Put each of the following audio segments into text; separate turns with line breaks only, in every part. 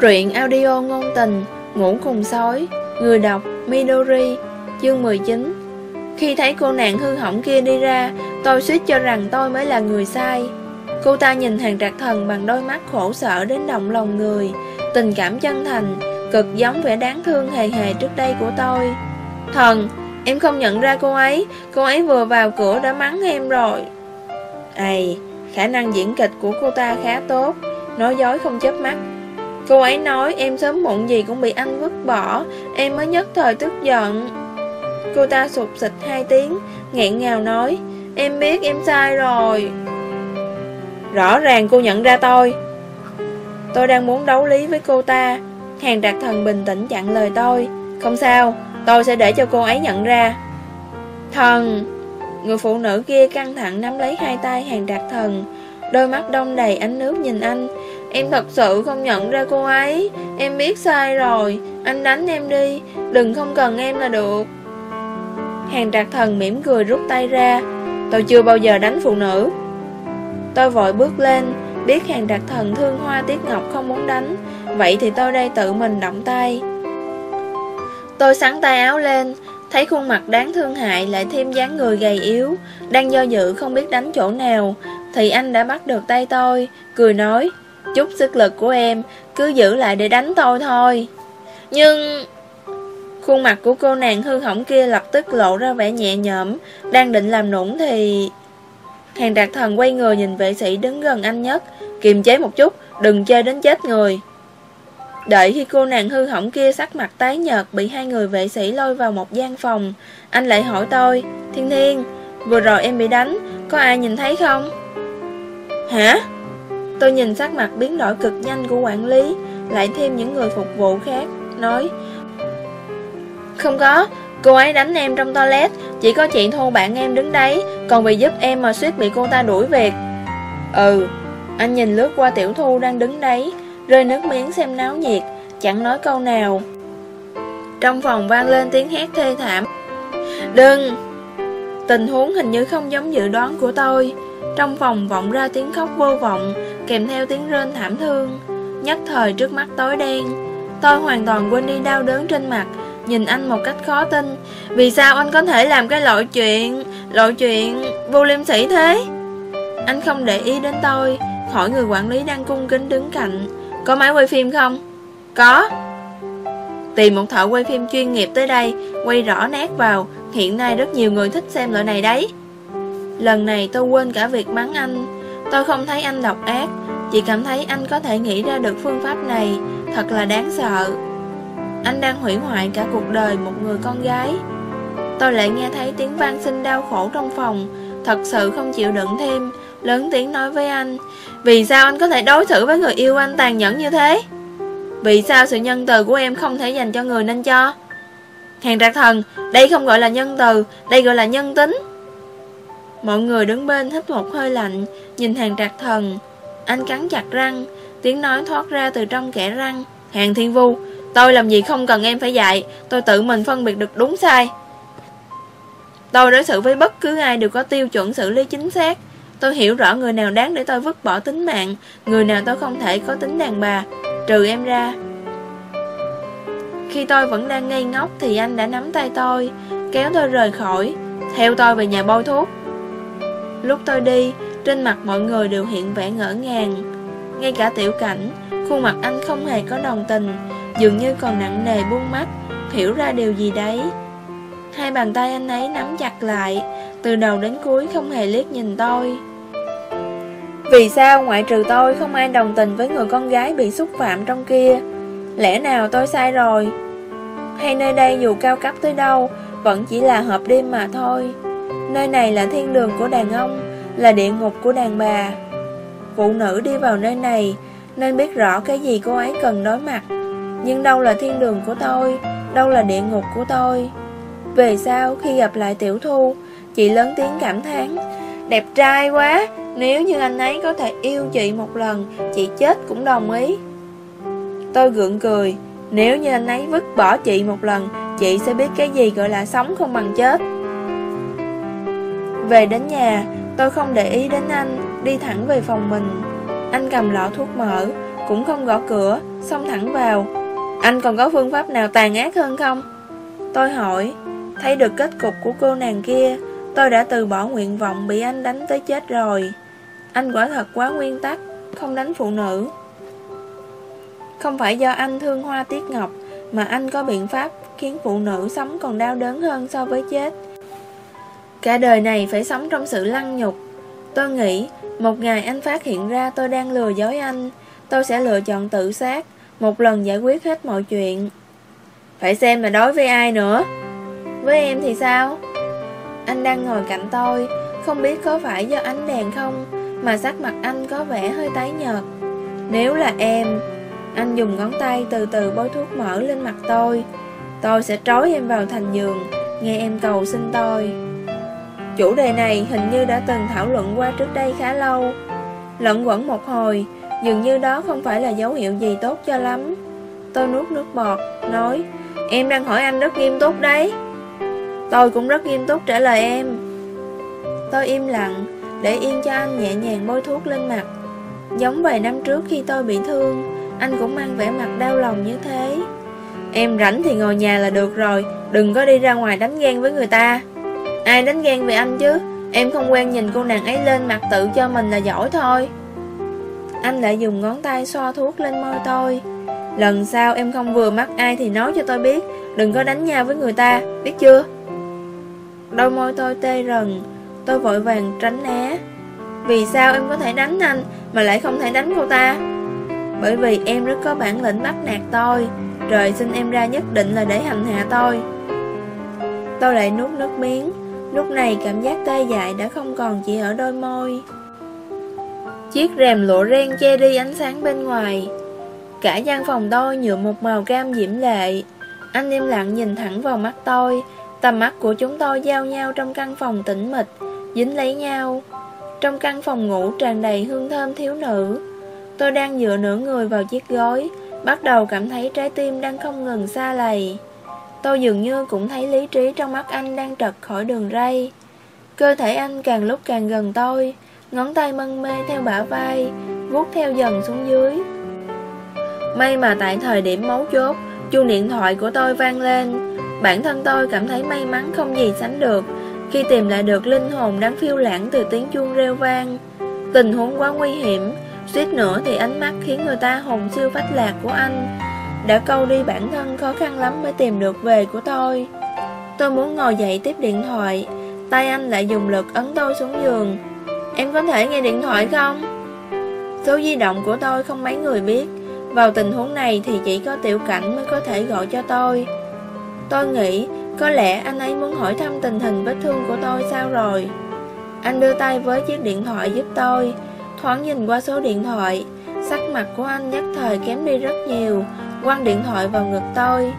Truyện audio ngôn tình, Ngủ cùng sói, Người đọc Midori, Chương 19 Khi thấy cô nàng hư hỏng kia đi ra, Tôi suýt cho rằng tôi mới là người sai. Cô ta nhìn hàng trạc thần bằng đôi mắt khổ sở đến động lòng người, Tình cảm chân thành, Cực giống vẻ đáng thương hề hề trước đây của tôi. Thần, Em không nhận ra cô ấy Cô ấy vừa vào cửa đã mắng em rồi. Ây, Khả năng diễn kịch của cô ta khá tốt, Nói dối không chớp mắt. Cô ấy nói em sớm muộn gì cũng bị anh vứt bỏ. Em mới nhất thời tức giận. Cô ta sụp xịt hai tiếng, nghẹn ngào nói, Em biết em sai rồi. Rõ ràng cô nhận ra tôi. Tôi đang muốn đấu lý với cô ta. Hàng đặc thần bình tĩnh chặn lời tôi, Không sao, Tôi sẽ để cho cô ấy nhận ra. Thần. Người phụ nữ kia căng thẳng nắm lấy hai tay hàng đặc thần, Đôi mắt đông đầy ánh nước nhìn anh. Em thật sự không nhận ra cô ấy. Em biết sai rồi. Anh đánh em đi. Đừng không cần em là được. Hàng trạc thần mỉm cười rút tay ra. Tôi chưa bao giờ đánh phụ nữ. Tôi vội bước lên. Biết hàng trạc thần thương hoa tiết ngọc không muốn đánh. Vậy thì tôi đây tự mình động tay. Tôi sắn tay áo lên. Thấy khuôn mặt đáng thương hại lại thêm dáng người gầy yếu. Đang do dự không biết đánh chỗ nào. Thì anh đã bắt được tay tôi. Cười nói Chút sức lực của em Cứ giữ lại để đánh tôi thôi. Nhưng Khuôn mặt của cô nàng hư hỏng kia lập tức lộ ra vẻ nhẹ nhõm, Đang định làm nũng thì Hàng đạt thần quay người nhìn vệ sĩ đứng gần anh nhất, Kiềm chế một chút, Đừng chơi đến chết người. Đợi khi cô nàng hư hỏng kia sắc mặt tái nhợt Bị hai người vệ sĩ lôi vào một gian phòng, Anh lại hỏi tôi, Thiên Thiên, Vừa rồi em bị đánh, Có ai nhìn thấy không? Hả? Tôi nhìn sắc mặt biến đổi cực nhanh của quản lý, Lại thêm những người phục vụ khác, Nói, Không có, Cô ấy đánh em trong toilet, Chỉ có chị Thu bạn em đứng đấy, Còn vì giúp em mà suýt bị cô ta đuổi việc Ừ Anh nhìn lướt qua tiểu thu đang đứng đấy, Rơi nước miếng xem náo nhiệt, Chẳng nói câu nào. Trong phòng vang lên tiếng hét thê thảm, Đừng! Tình huống hình như không giống dự đoán của tôi. Trong phòng vọng ra tiếng khóc vô vọng Kèm theo tiếng rên thảm thương. Nhất thời trước mắt tối đen, Tôi hoàn toàn quên đi đau đớn trên mặt, Nhìn anh một cách khó tin. Vì sao anh có thể làm cái loại chuyện Loại chuyện vô liêm sỉ thế? Anh không để ý đến tôi, Khỏi người quản lý đang cung kính đứng cạnh. Có máy quay phim không? Có. Tìm một thợ quay phim chuyên nghiệp tới đây, Quay rõ nét vào. Hiện nay rất nhiều người thích xem loại này đấy. Lần này tôi quên cả việc mắng anh. Tôi không thấy anh độc ác, Chỉ cảm thấy anh có thể nghĩ ra được phương pháp này, Thật là đáng sợ. Anh đang hủy hoại cả cuộc đời một người con gái. Tôi lại nghe thấy tiếng vang sinh đau khổ trong phòng, Thật sự không chịu đựng thêm, Lớn tiếng nói với anh, Vì sao anh có thể đối xử với người yêu anh tàn nhẫn như thế? Vì sao sự nhân từ của em không thể dành cho người nên cho? Hàng trạc thần, Đây không gọi là nhân từ, Đây gọi là nhân tính. Mọi người đứng bên hít một hơi lạnh, Nhìn hàng trạc thần. Anh cắn chặt răng, Tiếng nói thoát ra từ trong kẻ răng. Hàng thiên vu, Tôi làm gì không cần em phải dạy, Tôi tự mình phân biệt được đúng sai. Tôi đối xử với bất cứ ai đều có tiêu chuẩn xử lý chính xác. Tôi hiểu rõ người nào đáng để tôi vứt bỏ tính mạng, Người nào tôi không thể có tính đàn bà, Trừ em ra. Khi tôi vẫn đang ngây ngốc Thì anh đã nắm tay tôi, Kéo tôi rời khỏi, Theo tôi về nhà bôi thuốc. Lúc tôi đi, Trên mặt mọi người đều hiện vẻ ngỡ ngàng. Ngay cả tiểu cảnh, Khuôn mặt anh không hề có đồng tình, Dường như còn nặng nề buông mắt, Hiểu ra điều gì đấy. Hai bàn tay anh ấy nắm chặt lại, Từ đầu đến cuối không hề liếc nhìn tôi. Vì sao ngoại trừ tôi không ai đồng tình với người con gái bị xúc phạm trong kia? Lẽ nào tôi sai rồi? Hay nơi đây dù cao cấp tới đâu, Vẫn chỉ là hộp đêm mà thôi. Nơi này là thiên đường của đàn ông, Là địa ngục của đàn bà. Phụ nữ đi vào nơi này, Nên biết rõ cái gì cô ấy cần đối mặt. Nhưng đâu là thiên đường của tôi, Đâu là địa ngục của tôi. Về sau, khi gặp lại Tiểu Thu, Chị lớn tiếng cảm thán, Đẹp trai quá, Nếu như anh ấy có thể yêu chị một lần, Chị chết cũng đồng ý. Tôi gượng cười, Nếu như anh ấy vứt bỏ chị một lần, Chị sẽ biết cái gì gọi là sống không bằng chết. Về đến nhà, Tôi không để ý đến anh, Đi thẳng về phòng mình. Anh cầm lọ thuốc mỡ Cũng không gõ cửa, Xông thẳng vào. Anh còn có phương pháp nào tàn ác hơn không? Tôi hỏi. Thấy được kết cục của cô nàng kia, Tôi đã từ bỏ nguyện vọng bị anh đánh tới chết rồi. Anh quả thật quá nguyên tắc, Không đánh phụ nữ. Không phải do anh thương hoa tiết ngọc, Mà anh có biện pháp Khiến phụ nữ sống còn đau đớn hơn so với chết. Cả đời này phải sống trong sự lăng nhục. Tôi nghĩ, Một ngày anh phát hiện ra tôi đang lừa dối anh, Tôi sẽ lựa chọn tự sát, Một lần giải quyết hết mọi chuyện. Phải xem là đối với ai nữa. Với em thì sao? Anh đang ngồi cạnh tôi, Không biết có phải do ánh đèn không, Mà sắc mặt anh có vẻ hơi tái nhợt. Nếu là em, Anh dùng ngón tay từ từ bôi thuốc mỡ lên mặt tôi. Tôi sẽ trói em vào thành giường, Nghe em cầu xin tôi. Chủ đề này hình như đã từng thảo luận qua trước đây khá lâu. Lận quẩn một hồi, Dường như đó không phải là dấu hiệu gì tốt cho lắm. Tôi nuốt nước bọt, Nói, Em đang hỏi anh rất nghiêm túc đấy. Tôi cũng rất nghiêm túc trả lời em. Tôi im lặng, Để yên cho anh nhẹ nhàng bôi thuốc lên mặt. Giống vài năm trước khi tôi bị thương, Anh cũng mang vẻ mặt đau lòng như thế. Em rảnh thì ngồi nhà là được rồi, Đừng có đi ra ngoài đánh ghen với người ta. Ai đánh ghen về anh chứ? Em không quen nhìn cô nàng ấy lên mặt tự cho mình là giỏi thôi. Anh lại dùng ngón tay xoa thuốc lên môi tôi. Lần sau em không vừa mắt ai thì nói cho tôi biết, Đừng có đánh nhau với người ta, Biết chưa? Đôi môi tôi tê rần, Tôi vội vàng tránh né. Vì sao em có thể đánh anh Mà lại không thể đánh cô ta? Bởi vì em rất có bản lĩnh bắt nạt tôi, Trời xin em ra nhất định là để hành hạ tôi. Tôi lại nuốt nước miếng. Lúc này cảm giác tê dại đã không còn chỉ ở đôi môi. Chiếc rèm lụa ren che đi ánh sáng bên ngoài. Cả gian phòng tôi nhuộm một màu cam diễm lệ. Anh im lặng nhìn thẳng vào mắt tôi. Tầm mắt của chúng tôi giao nhau trong căn phòng tĩnh mịch, Dính lấy nhau. Trong căn phòng ngủ tràn đầy hương thơm thiếu nữ. Tôi đang dựa nửa người vào chiếc gối, Bắt đầu cảm thấy trái tim đang không ngừng xa lầy. Tôi dường như cũng thấy lý trí trong mắt anh đang trật khỏi đường ray. Cơ thể anh càng lúc càng gần tôi, Ngón tay mân mê theo bả vai, vuốt theo dần xuống dưới. May mà tại thời điểm mấu chốt, chuông điện thoại của tôi vang lên. Bản thân tôi cảm thấy may mắn không gì sánh được Khi tìm lại được linh hồn đang phiêu lãng từ tiếng chuông reo vang. Tình huống quá nguy hiểm, Suýt nữa thì ánh mắt khiến người ta hồn siêu phách lạc của anh. Đã câu đi bản thân khó khăn lắm mới tìm được về của tôi. Tôi muốn ngồi dậy tiếp điện thoại, Tay anh lại dùng lực ấn tôi xuống giường. Em có thể nghe điện thoại không? Số di động của tôi không mấy người biết. Vào tình huống này thì chỉ có tiểu cảnh mới có thể gọi cho tôi. Tôi nghĩ có lẽ anh ấy muốn hỏi thăm tình hình vết thương của tôi sao rồi. Anh đưa tay với chiếc điện thoại giúp tôi. Thoáng nhìn qua số điện thoại, Sắc mặt của anh nhất thời kém đi rất nhiều. Quăng điện thoại vào ngực tôi.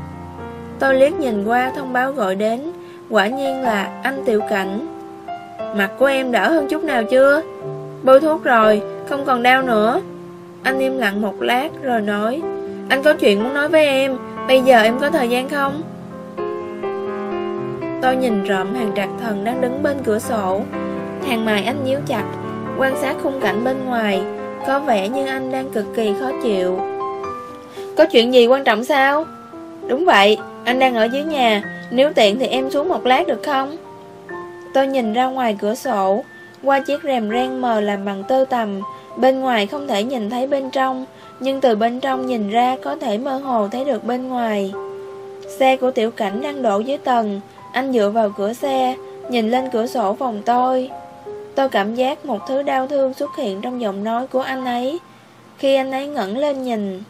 Tôi liếc nhìn qua thông báo gọi đến, Quả nhiên là anh Tiểu Cảnh. Mặt của em đỡ hơn chút nào chưa? Bôi thuốc rồi, Không còn đau nữa. Anh im lặng một lát rồi nói, Anh có chuyện muốn nói với em, Bây giờ em có thời gian không? Tôi nhìn rộm hàng trạc thần đang đứng bên cửa sổ. Hàng mày anh nhíu chặt, Quan sát khung cảnh bên ngoài, Có vẻ như anh đang cực kỳ khó chịu. Có chuyện gì quan trọng sao? Đúng vậy, anh đang ở dưới nhà. Nếu tiện thì em xuống một lát được không? Tôi nhìn ra ngoài cửa sổ. Qua chiếc rèm ren mờ làm bằng tơ tầm. Bên ngoài không thể nhìn thấy bên trong Nhưng từ bên trong nhìn ra Có thể mơ hồ thấy được bên ngoài. Xe của tiểu cảnh đang đổ dưới tầng. Anh dựa vào cửa xe Nhìn lên cửa sổ phòng tôi. Tôi cảm giác một thứ đau thương xuất hiện trong giọng nói của anh ấy. Khi anh ấy ngẩng lên nhìn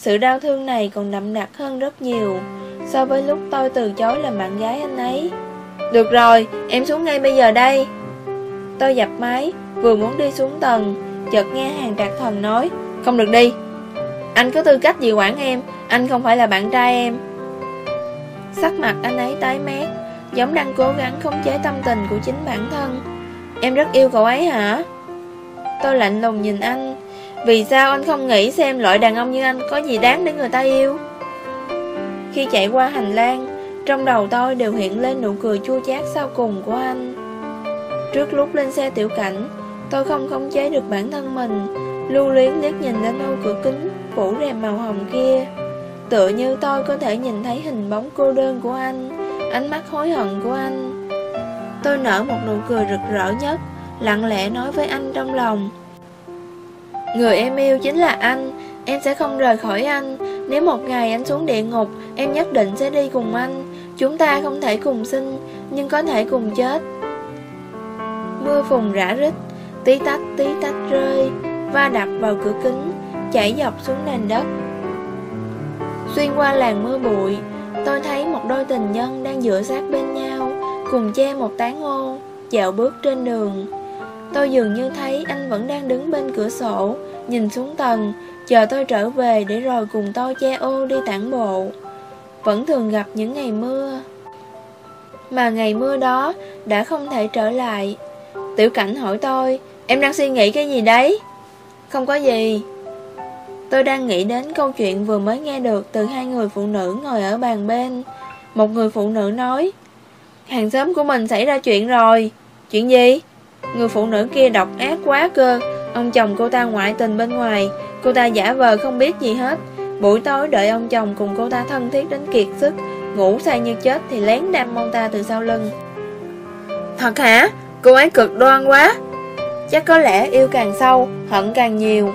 sự đau thương này còn đậm đặc hơn rất nhiều. So với lúc tôi từ chối làm bạn gái anh ấy. Được rồi, em xuống ngay bây giờ đây. Tôi dập máy, vừa muốn đi xuống tầng Chợt nghe hàng trạc thần nói Không được đi. Anh có tư cách gì quản em? Anh không phải là bạn trai em. Sắc mặt anh ấy tái mét Giống đang cố gắng khống chế tâm tình của chính bản thân. Em rất yêu cậu ấy hả? Tôi lạnh lùng nhìn anh. Vì sao anh không nghĩ xem loại đàn ông như anh có gì đáng để người ta yêu? Khi chạy qua hành lang, Trong đầu tôi đều hiện lên nụ cười chua chát sau cùng của anh. Trước lúc lên xe tiểu cảnh, Tôi không khống chế được bản thân mình, Lưu luyến liếc nhìn lên ô cửa kính, Phủ rèm màu hồng kia. Tựa như tôi có thể nhìn thấy hình bóng cô đơn của anh, Ánh mắt hối hận của anh. Tôi nở một nụ cười rực rỡ nhất, Lặng lẽ nói với anh trong lòng Người em yêu chính là anh. Em sẽ không rời khỏi anh. Nếu một ngày anh xuống địa ngục, Em nhất định sẽ đi cùng anh. Chúng ta không thể cùng sinh, Nhưng có thể cùng chết. Mưa phùn rã rít, Tí tách tí tách rơi, Va đập vào cửa kính, Chảy dọc xuống nền đất. Xuyên qua làng mưa bụi, Tôi thấy một đôi tình nhân đang dựa sát bên nhau, Cùng che một tán ô, Dạo bước trên đường. Tôi dường như thấy anh vẫn đang đứng bên cửa sổ, Nhìn xuống tầng, Chờ tôi trở về để rồi cùng tôi che ô đi tản bộ. Vẫn thường gặp những ngày mưa. Mà ngày mưa đó đã không thể trở lại. Tiểu cảnh hỏi tôi, Em đang suy nghĩ cái gì đấy? Không có gì. Tôi đang nghĩ đến câu chuyện vừa mới nghe được Từ hai người phụ nữ ngồi ở bàn bên. Một người phụ nữ nói, Hàng xóm của mình xảy ra chuyện rồi. Chuyện gì? Người phụ nữ kia độc ác quá cơ. Ông chồng cô ta ngoại tình bên ngoài. Cô ta giả vờ không biết gì hết. Buổi tối đợi ông chồng cùng cô ta thân thiết đến kiệt sức. Ngủ say như chết thì lén đâm ông ta từ sau lưng. Thật hả? Cô ấy cực đoan quá. Chắc có lẽ yêu càng sâu, hận càng nhiều.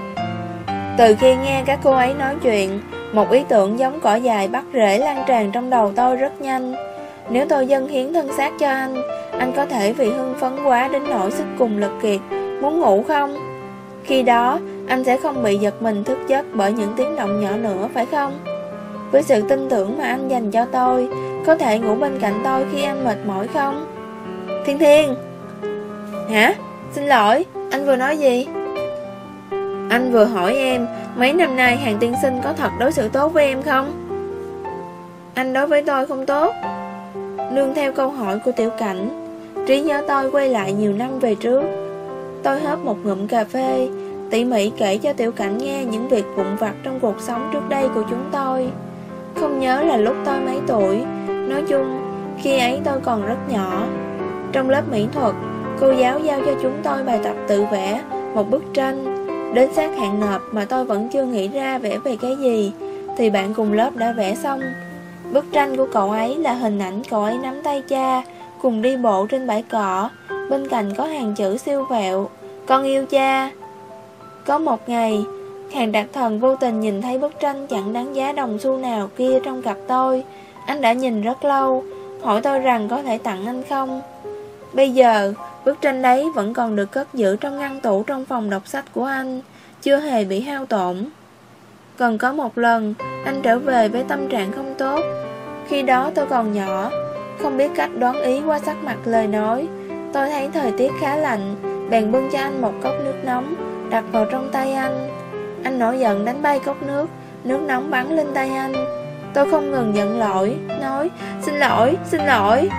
Từ khi nghe các cô ấy nói chuyện Một ý tưởng giống cỏ dài bắt rễ lan tràn trong đầu tôi rất nhanh. Nếu tôi dâng hiến thân xác cho anh Anh có thể vì hưng phấn quá đến nỗi sức cùng lực kiệt Muốn ngủ không? Khi đó, anh sẽ không bị giật mình thức giấc bởi những tiếng động nhỏ nữa, phải không? Với sự tin tưởng mà anh dành cho tôi, có thể ngủ bên cạnh tôi khi anh mệt mỏi không? Thiên Thiên! Hả? Xin lỗi, anh vừa nói gì? Anh vừa hỏi em, mấy năm nay hàng tiên sinh có thật đối xử tốt với em không? Anh đối với tôi không tốt. Nương theo câu hỏi của tiểu cảnh, trí nhớ tôi quay lại nhiều năm về trước. Tôi hớp một ngụm cà phê, tỉ mỉ kể cho tiểu cảnh nghe những việc vụn vặt trong cuộc sống trước đây của chúng tôi. Không nhớ là lúc tôi mấy tuổi, nói chung, khi ấy tôi còn rất nhỏ. Trong lớp mỹ thuật, cô giáo giao cho chúng tôi bài tập tự vẽ, một bức tranh. Đến sát hạn nộp mà tôi vẫn chưa nghĩ ra vẽ về cái gì, thì bạn cùng lớp đã vẽ xong. Bức tranh của cậu ấy là hình ảnh cậu ấy nắm tay cha, cùng đi bộ trên bãi cỏ, Bên cạnh có hàng chữ siêu vẹo. Con yêu cha. Có một ngày Hàng đặc thần vô tình nhìn thấy bức tranh chẳng đáng giá đồng xu nào kia trong cặp tôi. Anh đã nhìn rất lâu Hỏi tôi rằng có thể tặng anh không. Bây giờ Bức tranh đấy vẫn còn được cất giữ trong ngăn tủ trong phòng đọc sách của anh Chưa hề bị hao tổn. Còn có một lần Anh trở về với tâm trạng không tốt. Khi đó tôi còn nhỏ Không biết cách đoán ý qua sắc mặt lời nói. Tôi thấy thời tiết khá lạnh Bèn bưng cho anh một cốc nước nóng Đặt vào trong tay anh. Anh nổi giận đánh bay cốc nước Nước nóng bắn lên tay anh. Tôi không ngừng nhận lỗi Nói xin lỗi, xin lỗi.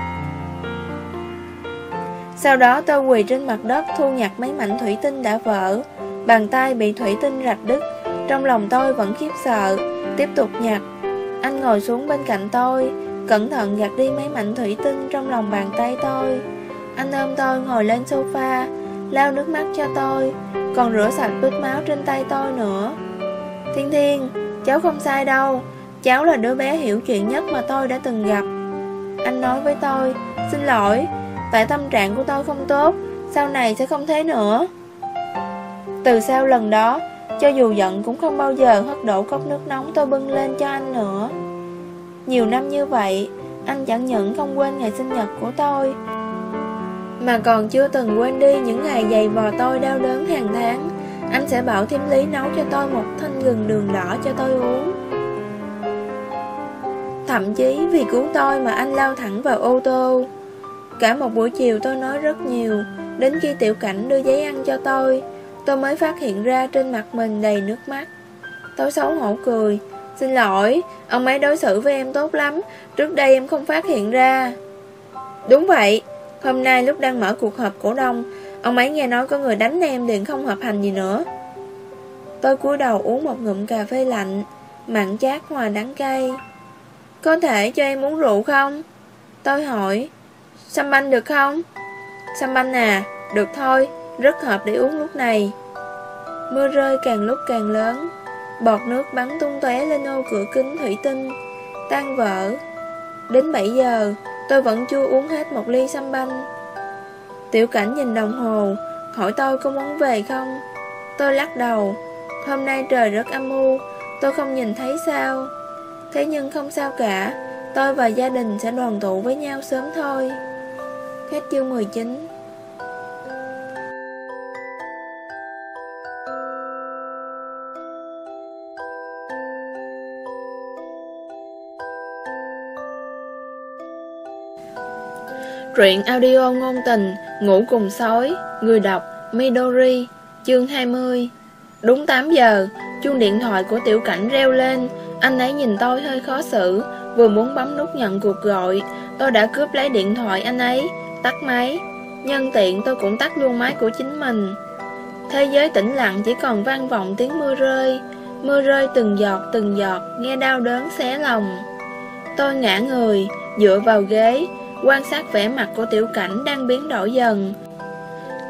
Sau đó tôi quỳ trên mặt đất Thu nhặt mấy mảnh thủy tinh đã vỡ. Bàn tay bị thủy tinh rạch đứt trong lòng tôi vẫn khiếp sợ. Tiếp tục nhặt Anh ngồi xuống bên cạnh tôi. Cẩn thận gạt đi mấy mảnh thủy tinh trong lòng bàn tay tôi. Anh ôm tôi ngồi lên sofa, Lau nước mắt cho tôi. Còn rửa sạch vết máu trên tay tôi nữa. Thiên Thiên, Cháu không sai đâu. Cháu là đứa bé hiểu chuyện nhất mà tôi đã từng gặp. Anh nói với tôi, Xin lỗi, Tại tâm trạng của tôi không tốt, Sau này sẽ không thế nữa. Từ sau lần đó cho dù giận cũng không bao giờ hất đổ cốc nước nóng tôi bưng lên cho anh nữa. Nhiều năm như vậy, Anh chẳng những không quên ngày sinh nhật của tôi, mà còn chưa từng quên đi những ngày dày vò tôi đau đớn hàng tháng. Anh sẽ bảo thêm lý nấu cho tôi một thanh gừng đường đỏ cho tôi uống. Thậm chí vì cứu tôi mà anh lao thẳng vào ô tô. Cả một buổi chiều tôi nói rất nhiều, Đến khi tiểu cảnh đưa giấy ăn cho tôi Tôi mới phát hiện ra trên mặt mình đầy nước mắt. Tôi xấu hổ cười. Xin lỗi, ông ấy đối xử với em tốt lắm. Trước đây em không phát hiện ra. Đúng vậy, Hôm nay lúc đang mở cuộc họp cổ đông Ông ấy nghe nói có người đánh em liền không hợp hành gì nữa. Tôi cúi đầu uống một ngụm cà phê lạnh Mặn chát hòa đắng cay. Có thể cho em uống rượu không? Tôi hỏi. Xăm banh được không? Xăm banh à, được thôi. Rất hợp để uống lúc này. Mưa rơi càng lúc càng lớn. Bọt nước bắn tung tóe lên ô cửa kính thủy tinh, Tan vỡ. Đến 7 giờ, Tôi vẫn chưa uống hết một ly sâm banh. Tiểu cảnh nhìn đồng hồ, Hỏi tôi có muốn về không? Tôi lắc đầu, Hôm nay trời rất âm u, Tôi không nhìn thấy sao. Thế nhưng không sao cả, Tôi và gia đình sẽ đoàn tụ với nhau sớm thôi. Hết chương 19 Truyện audio ngôn tình, Ngủ cùng sói, Người đọc, Midori, Chương 20 Đúng 8 giờ, Chuông điện thoại của tiểu cảnh reo lên. Anh ấy nhìn tôi hơi khó xử, Vừa muốn bấm nút nhận cuộc gọi. Tôi đã cướp lấy điện thoại anh ấy, Tắt máy. Nhân tiện tôi cũng tắt luôn máy của chính mình. Thế giới tĩnh lặng chỉ còn vang vọng tiếng mưa rơi. Mưa rơi từng giọt từng giọt, Nghe đau đớn xé lòng. Tôi ngã người, Dựa vào ghế. Quan sát vẻ mặt của tiểu cảnh đang biến đổi dần.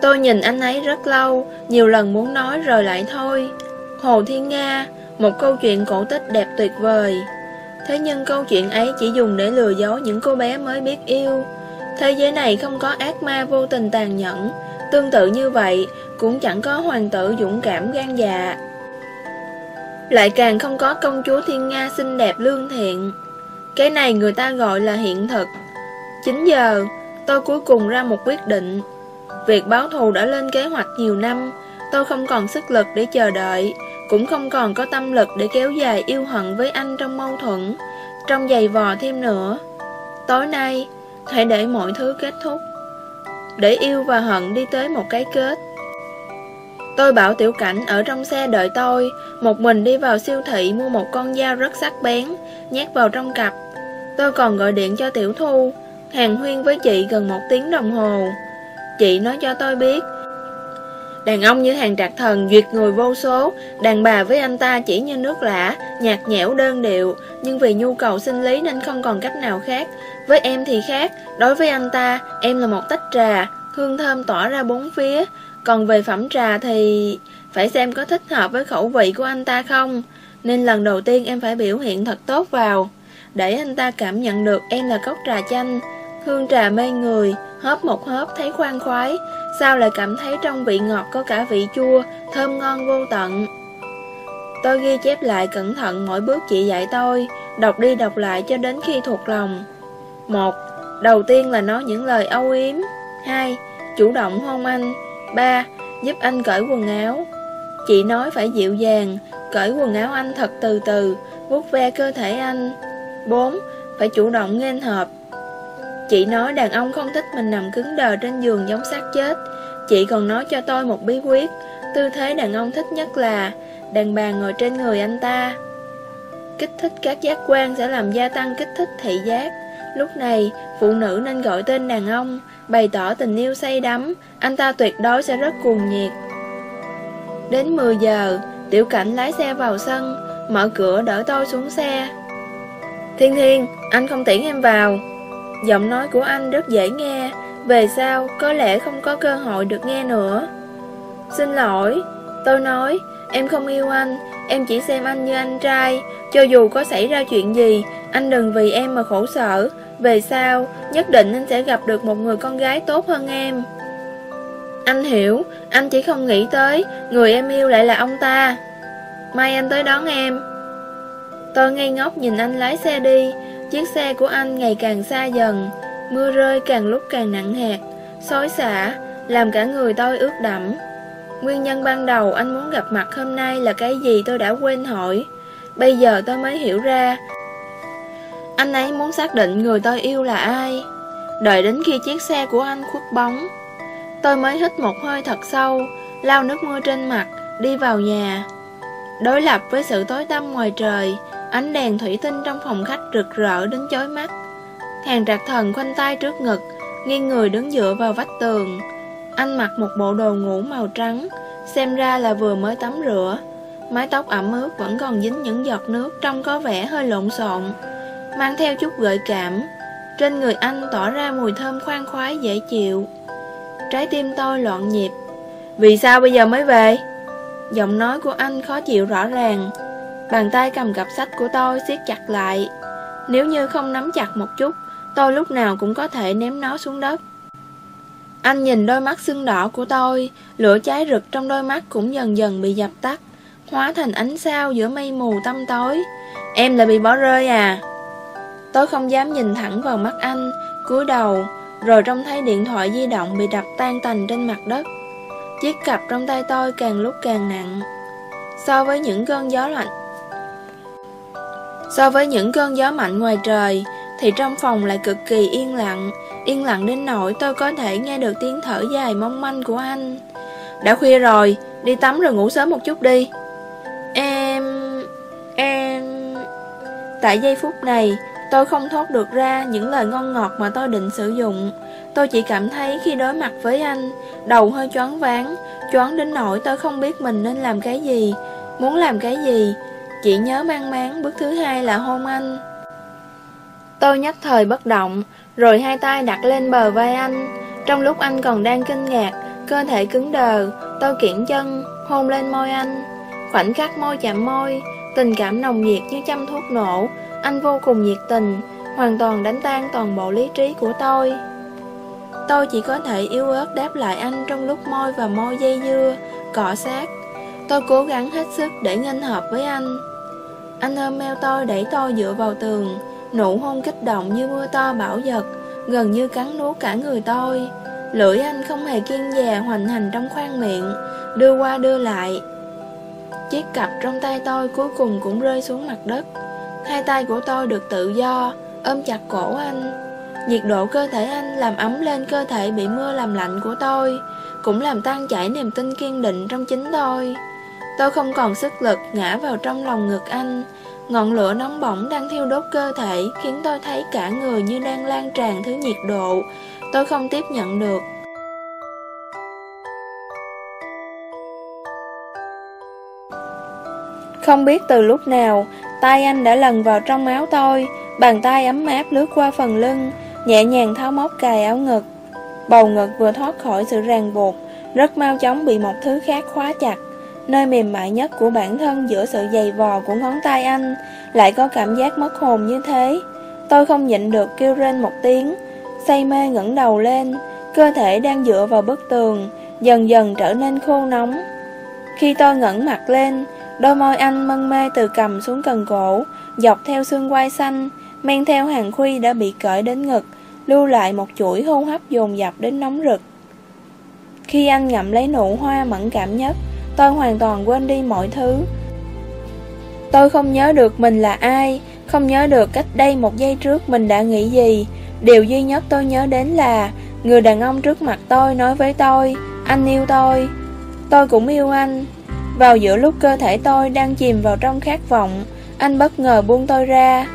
Tôi nhìn anh ấy rất lâu, Nhiều lần muốn nói rồi lại thôi. Hồ Thiên Nga, Một câu chuyện cổ tích đẹp tuyệt vời. Thế nhưng câu chuyện ấy chỉ dùng để lừa dối những cô bé mới biết yêu. Thế giới này không có ác ma vô tình tàn nhẫn. Tương tự như vậy, Cũng chẳng có hoàng tử dũng cảm gan dạ. Lại càng không có công chúa Thiên Nga xinh đẹp lương thiện. Cái này người ta gọi là hiện thực. 9 giờ, Tôi cuối cùng ra một quyết định. Việc báo thù đã lên kế hoạch nhiều năm, Tôi không còn sức lực để chờ đợi, Cũng không còn có tâm lực để kéo dài yêu hận với anh trong mâu thuẫn. Trong giày vò thêm nữa, Tối nay Hãy để mọi thứ kết thúc. Để yêu và hận đi tới một cái kết. Tôi bảo tiểu cảnh ở trong xe đợi tôi, Một mình đi vào siêu thị mua một con dao rất sắc bén, Nhét vào trong cặp. Tôi còn gọi điện cho tiểu thu Hàng huyên với chị gần một tiếng đồng hồ. Chị nói cho tôi biết. Đàn ông như hàng trạc thần duyệt người vô số. Đàn bà với anh ta chỉ như nước lã, Nhạt nhẽo đơn điệu. Nhưng vì nhu cầu sinh lý nên không còn cách nào khác. Với em thì khác. Đối với anh ta, em là một tách trà. Hương thơm tỏa ra bốn phía. Còn về phẩm trà thì Phải xem có thích hợp với khẩu vị của anh ta không. Nên lần đầu tiên em phải biểu hiện thật tốt vào. Để anh ta cảm nhận được em là cốc trà chanh Hương trà mê người, hớp một hớp thấy khoan khoái, sao lại cảm thấy trong vị ngọt có cả vị chua, thơm ngon vô tận. Tôi ghi chép lại cẩn thận mỗi bước chị dạy tôi, đọc đi đọc lại cho đến khi thuộc lòng. một Đầu tiên là nói những lời âu yếm. 2. Chủ động hôn anh. 3. Giúp anh cởi quần áo. Chị nói phải dịu dàng, cởi quần áo anh thật từ từ, vuốt ve cơ thể anh. 4. Phải chủ động nghênh hợp, Chị nói đàn ông không thích mình nằm cứng đờ trên giường giống xác chết. Chị còn nói cho tôi một bí quyết. Tư thế đàn ông thích nhất là Đàn bà ngồi trên người anh ta. Kích thích các giác quan sẽ làm gia tăng kích thích thị giác. Lúc này, phụ nữ nên gọi tên đàn ông Bày tỏ tình yêu say đắm. Anh ta tuyệt đối sẽ rất cuồng nhiệt. Đến 10 giờ Tiểu cảnh lái xe vào sân Mở cửa đỡ tôi xuống xe. Thiên Thiên, anh không tiễn em vào. Giọng nói của anh rất dễ nghe Về sau có lẽ không có cơ hội được nghe nữa. Xin lỗi Tôi nói Em không yêu anh Em chỉ xem anh như anh trai Cho dù có xảy ra chuyện gì Anh đừng vì em mà khổ sở. Về sau Nhất định anh sẽ gặp được một người con gái tốt hơn em. Anh hiểu Anh chỉ không nghĩ tới Người em yêu lại là ông ta. Mai anh tới đón em. Tôi ngây ngốc nhìn anh lái xe đi. Chiếc xe của anh ngày càng xa dần, Mưa rơi càng lúc càng nặng hạt, Xối xả, Làm cả người tôi ướt đẫm. Nguyên nhân ban đầu anh muốn gặp mặt hôm nay là cái gì tôi đã quên hỏi. Bây giờ tôi mới hiểu ra. Anh ấy muốn xác định người tôi yêu là ai. Đợi đến khi chiếc xe của anh khuất bóng, Tôi mới hít một hơi thật sâu, Lau nước mưa trên mặt, Đi vào nhà. Đối lập với sự tối tăm ngoài trời Ánh đèn thủy tinh trong phòng khách rực rỡ đến chói mắt. Hàng trạc thần khoanh tay trước ngực, Nghiêng người đứng dựa vào vách tường. Anh mặc một bộ đồ ngủ màu trắng, Xem ra là vừa mới tắm rửa. Mái tóc ẩm ướt vẫn còn dính những giọt nước Trông có vẻ hơi lộn xộn, Mang theo chút gợi cảm. Trên người anh tỏ ra mùi thơm khoan khoái, dễ chịu. Trái tim tôi loạn nhịp. Vì sao bây giờ mới về? Giọng nói của anh khó chịu rõ ràng. Bàn tay cầm cặp sách của tôi siết chặt lại. Nếu như không nắm chặt một chút, Tôi lúc nào cũng có thể ném nó xuống đất. Anh nhìn đôi mắt sưng đỏ của tôi, Lửa cháy rực trong đôi mắt cũng dần dần bị dập tắt, Hóa thành ánh sao giữa mây mù tăm tối. Em là bị bỏ rơi à? Tôi không dám nhìn thẳng vào mắt anh, cúi đầu, Rồi trông thấy điện thoại di động bị đập tan tành trên mặt đất. Chiếc cặp trong tay tôi càng lúc càng nặng. So với những cơn gió lạnh So với những cơn gió mạnh ngoài trời, Thì trong phòng lại cực kỳ yên lặng. Yên lặng đến nỗi tôi có thể nghe được tiếng thở dài mong manh của anh. Đã khuya rồi, Đi tắm rồi ngủ sớm một chút đi. Em... Em... Tại giây phút này, Tôi không thốt được ra những lời ngon ngọt mà tôi định sử dụng. Tôi chỉ cảm thấy khi đối mặt với anh, Đầu hơi choáng váng, Choáng đến nỗi tôi không biết mình nên làm cái gì, Muốn làm cái gì chỉ nhớ mang máng bước thứ hai là hôn anh Tôi nhắc thời bất động Rồi hai tay đặt lên bờ vai anh Trong lúc anh còn đang kinh ngạc Cơ thể cứng đờ Tôi kiển chân Hôn lên môi anh Khoảnh khắc môi chạm môi Tình cảm nồng nhiệt như chăm thuốc nổ Anh vô cùng nhiệt tình Hoàn toàn đánh tan toàn bộ lý trí của tôi Tôi chỉ có thể yếu ớt đáp lại anh trong lúc môi và môi dây dưa, cọ sát. Tôi cố gắng hết sức để nghênh hợp với anh. Anh ôm eo tôi đẩy tôi dựa vào tường, nụ hôn kích động như mưa to bão giật, gần như cắn nuốt cả người tôi. Lưỡi anh không hề kiên dè hoành hành trong khoang miệng, đưa qua đưa lại. Chiếc cặp trong tay tôi cuối cùng cũng rơi xuống mặt đất. Hai tay của tôi được tự do, ôm chặt cổ anh. Nhiệt độ cơ thể anh làm ấm lên cơ thể bị mưa làm lạnh của tôi Cũng làm tan chảy niềm tin kiên định trong chính tôi Tôi không còn sức lực ngã vào trong lòng ngực anh Ngọn lửa nóng bỏng đang thiêu đốt cơ thể Khiến tôi thấy cả người như đang lan tràn thứ nhiệt độ Tôi không tiếp nhận được Không biết từ lúc nào Tay anh đã lần vào trong áo tôi Bàn tay ấm áp lướt qua phần lưng nhẹ nhàng tháo móc cài áo ngực. Bầu ngực vừa thoát khỏi sự ràng buộc, rất mau chóng bị một thứ khác khóa chặt. Nơi mềm mại nhất của bản thân giữa sự dày vò của ngón tay anh, lại có cảm giác mất hồn như thế. Tôi không nhịn được kêu lên một tiếng, say mê ngẩng đầu lên, cơ thể đang dựa vào bức tường, dần dần trở nên khô nóng. Khi tôi ngẩng mặt lên, đôi môi anh mân mê từ cầm xuống cần cổ, dọc theo xương quai xanh, men theo hàng khuy đã bị cởi đến ngực, lưu lại một chuỗi hô hấp dồn dập đến nóng rực. Khi anh ngậm lấy nụ hoa mẫn cảm nhất, tôi hoàn toàn quên đi mọi thứ. Tôi không nhớ được mình là ai, không nhớ được cách đây một giây trước mình đã nghĩ gì. Điều duy nhất tôi nhớ đến là người đàn ông trước mặt tôi nói với tôi, anh yêu tôi. Tôi cũng yêu anh. Vào giữa lúc cơ thể tôi đang chìm vào trong khát vọng, anh bất ngờ buông tôi ra.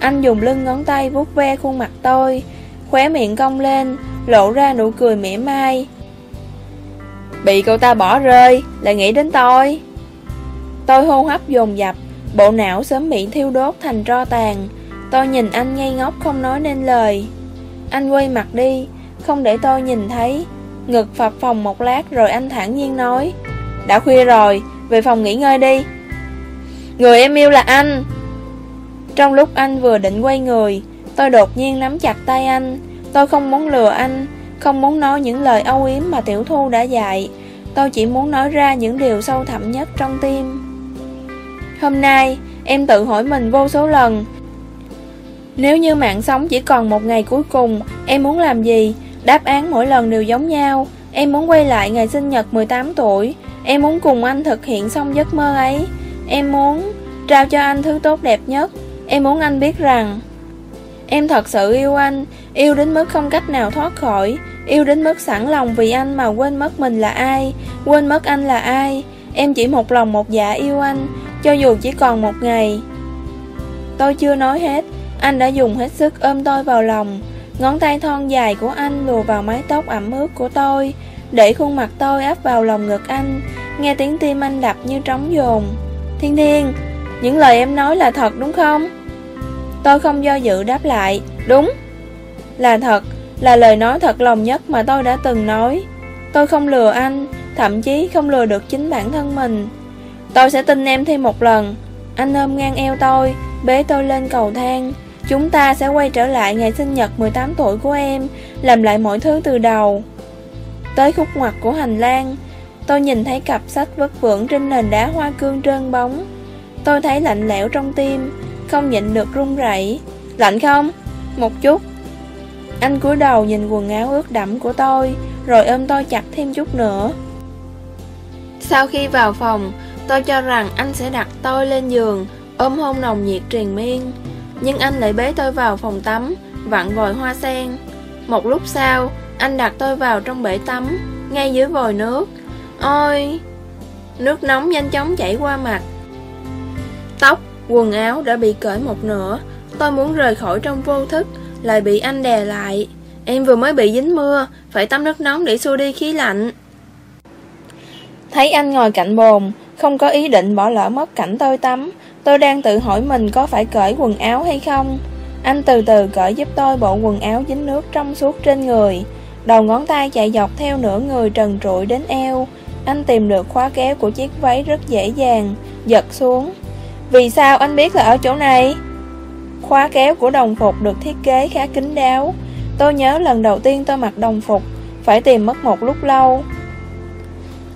Anh dùng lưng ngón tay vuốt ve khuôn mặt tôi, khóe miệng cong lên, lộ ra nụ cười mỉa mai. Bị cậu ta bỏ rơi, là nghĩ đến tôi. Tôi hô hấp dồn dập, bộ não sớm bị thiêu đốt thành tro tàn. Tôi nhìn anh ngây ngốc không nói nên lời. Anh quay mặt đi, không để tôi nhìn thấy. Ngực phập phòng một lát rồi anh thản nhiên nói. Đã khuya rồi, về phòng nghỉ ngơi đi. Người em yêu là anh. Trong lúc anh vừa định quay người, Tôi đột nhiên nắm chặt tay anh Tôi không muốn lừa anh không muốn nói những lời âu yếm mà Tiểu Thu đã dạy. Tôi chỉ muốn nói ra những điều sâu thẳm nhất trong tim. Hôm nay, em tự hỏi mình vô số lần. Nếu như mạng sống chỉ còn một ngày cuối cùng, Em muốn làm gì? Đáp án mỗi lần đều giống nhau. Em muốn quay lại ngày sinh nhật 18 tuổi. Em muốn cùng anh thực hiện xong giấc mơ ấy. Em muốn trao cho anh thứ tốt đẹp nhất. Em muốn anh biết rằng Em thật sự yêu anh, yêu đến mức không cách nào thoát khỏi, yêu đến mức sẵn lòng vì anh mà quên mất mình là ai, quên mất anh là ai. Em chỉ một lòng một dạ yêu anh, cho dù chỉ còn một ngày. Tôi chưa nói hết, anh đã dùng hết sức ôm tôi vào lòng. Ngón tay thon dài của anh lùa vào mái tóc ẩm ướt của tôi, để khuôn mặt tôi áp vào lòng ngực anh, nghe tiếng tim anh đập như trống dồn. Thiên Thiên, những lời em nói là thật đúng không? Tôi không do dự đáp lại Đúng Là thật Là lời nói thật lòng nhất mà tôi đã từng nói Tôi không lừa anh thậm chí không lừa được chính bản thân mình. Tôi sẽ tin em thêm một lần. Anh ôm ngang eo tôi, bế tôi lên cầu thang. Chúng ta sẽ quay trở lại ngày sinh nhật 18 tuổi của em, làm lại mọi thứ từ đầu. Tới khúc ngoặt của hành lang, tôi nhìn thấy cặp sách vất vưởng trên nền đá hoa cương trơn bóng. Tôi thấy lạnh lẽo trong tim, không nhịn được run rẩy. Lạnh không? Một chút. Anh cúi đầu nhìn quần áo ướt đẫm của tôi, rồi ôm tôi chặt thêm chút nữa. Sau khi vào phòng, tôi cho rằng anh sẽ đặt tôi lên giường, ôm hôn nồng nhiệt triền miên. Nhưng anh lại bế tôi vào phòng tắm, vặn vòi hoa sen. Một lúc sau, anh đặt tôi vào trong bể tắm, ngay dưới vòi nước. Ôi! Nước nóng nhanh chóng chảy qua mặt. Tóc, quần áo đã bị cởi một nửa. Tôi muốn rời khỏi trong vô thức, lại bị anh đè lại. Em vừa mới bị dính mưa, phải tắm nước nóng để xua đi khí lạnh. Thấy anh ngồi cạnh bồn, không có ý định bỏ lỡ mất cảnh tôi tắm. Tôi đang tự hỏi mình có phải cởi quần áo hay không. Anh từ từ cởi giúp tôi bộ quần áo dính nước trong suốt trên người. Đầu ngón tay chạy dọc theo nửa người trần trụi đến eo. Anh tìm được khóa kéo của chiếc váy rất dễ dàng, giật xuống. Vì sao anh biết là ở chỗ này? Khóa kéo của đồng phục được thiết kế khá kín đáo. Tôi nhớ lần đầu tiên tôi mặc đồng phục, phải tìm mất một lúc lâu.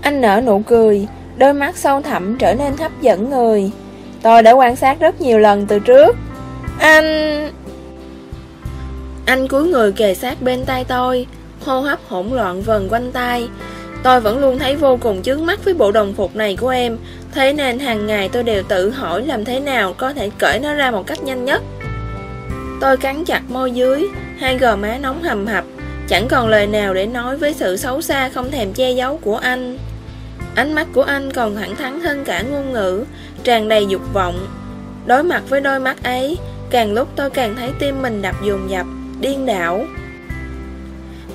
Anh nở nụ cười, đôi mắt sâu thẳm trở nên hấp dẫn người. Tôi đã quan sát rất nhiều lần từ trước. Anh... Anh cúi người kề sát bên tay tôi, hô hấp hỗn loạn vần quanh tay. Tôi vẫn luôn thấy vô cùng chướng mắt với bộ đồng phục này của em, thế nên hàng ngày tôi đều tự hỏi làm thế nào có thể cởi nó ra một cách nhanh nhất. Tôi cắn chặt môi dưới, hai gò má nóng hầm hập, chẳng còn lời nào để nói với sự xấu xa không thèm che giấu của anh. Ánh mắt của anh còn thẳng thắn hơn cả ngôn ngữ, tràn đầy dục vọng. Đối mặt với đôi mắt ấy, càng lúc tôi càng thấy tim mình đập dồn dập, điên đảo.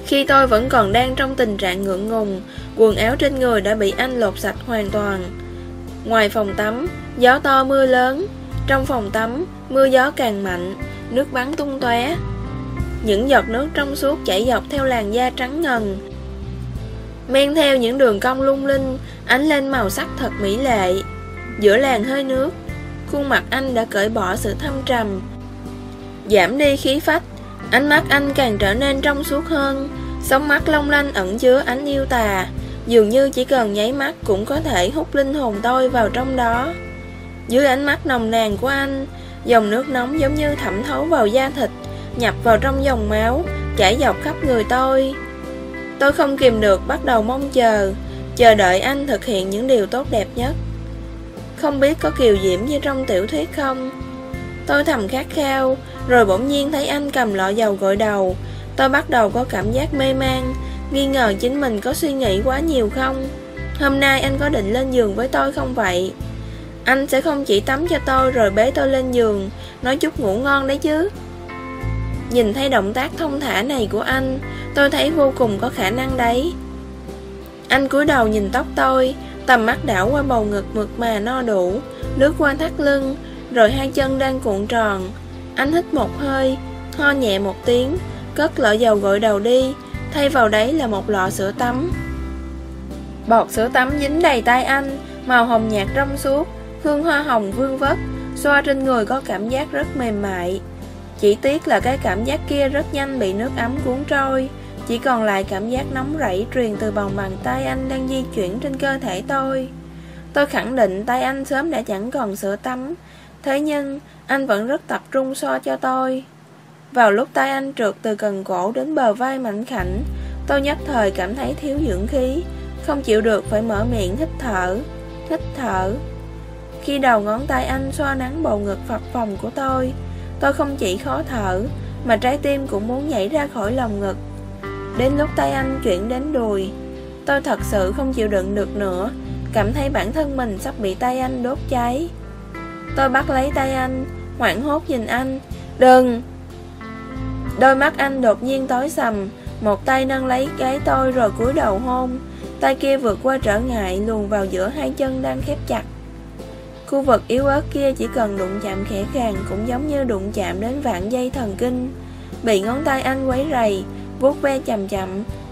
Khi tôi vẫn còn đang trong tình trạng ngượng ngùng, quần áo trên người đã bị anh lột sạch hoàn toàn. Ngoài phòng tắm, gió to mưa lớn. Trong phòng tắm, mưa gió càng mạnh, nước bắn tung tóe. Những giọt nước trong suốt chảy dọc theo làn da trắng ngần. Men theo những đường cong lung linh, ánh lên màu sắc thật mỹ lệ. Giữa làn hơi nước, khuôn mặt anh đã cởi bỏ sự thâm trầm. Giảm đi khí phách, ánh mắt anh càng trở nên trong suốt hơn, sóng mắt long lanh ẩn chứa ánh yêu tà, dường như chỉ cần nháy mắt cũng có thể hút linh hồn tôi vào trong đó. Dưới ánh mắt nồng nàn của anh, dòng nước nóng giống như thẩm thấu vào da thịt, nhập vào trong dòng máu, chảy dọc khắp người tôi. Tôi không kìm được bắt đầu mong chờ, chờ đợi anh thực hiện những điều tốt đẹp nhất. Không biết có kiều diễm như trong tiểu thuyết không? Tôi thầm khát khao, rồi bỗng nhiên thấy anh cầm lọ dầu gội đầu. Tôi bắt đầu có cảm giác mê man, nghi ngờ chính mình có suy nghĩ quá nhiều không? Hôm nay anh có định lên giường với tôi không vậy? Anh sẽ không chỉ tắm cho tôi rồi bế tôi lên giường, nói chút ngủ ngon đấy chứ. Nhìn thấy động tác thông thả này của anh, tôi thấy vô cùng có khả năng đấy. Anh cúi đầu nhìn tóc tôi, tầm mắt đảo qua bầu ngực mượt mà no đủ, lướt qua thắt lưng, rồi hai chân đang cuộn tròn. Anh hít một hơi, ho nhẹ một tiếng, cất lọ dầu gội đầu đi, thay vào đấy là một lọ sữa tắm. Bọt sữa tắm dính đầy tay anh, màu hồng nhạt trong suốt, hương hoa hồng vương vất, xoa trên người có cảm giác rất mềm mại. Chỉ tiếc là cái cảm giác kia rất nhanh bị nước ấm cuốn trôi, chỉ còn lại cảm giác nóng rảy truyền từ vòng bàn tay anh đang di chuyển trên cơ thể tôi. Tôi khẳng định tay anh sớm đã chẳng còn sữa tắm, thế nhưng anh vẫn rất tập trung xoa cho tôi. Vào lúc tay anh trượt từ cần cổ đến bờ vai mảnh khảnh, tôi nhất thời cảm thấy thiếu dưỡng khí, không chịu được phải mở miệng hít thở, hít thở. Khi đầu ngón tay anh xoa nắng bầu ngực phập phồng của tôi, tôi không chỉ khó thở, mà trái tim cũng muốn nhảy ra khỏi lòng ngực. Đến lúc tay anh chuyển đến đùi, tôi thật sự không chịu đựng được nữa, cảm thấy bản thân mình sắp bị tay anh đốt cháy. Tôi bắt lấy tay anh, hoảng hốt nhìn anh, đừng! Đôi mắt anh đột nhiên tối sầm, một tay nâng lấy cái tôi rồi cúi đầu hôn, tay kia vượt qua trở ngại luồn vào giữa hai chân đang khép chặt. Khu vực yếu ớt kia chỉ cần đụng chạm khẽ khàng cũng giống như đụng chạm đến vạn dây thần kinh. Bị ngón tay anh quấy rầy, vuốt ve chậm chậm,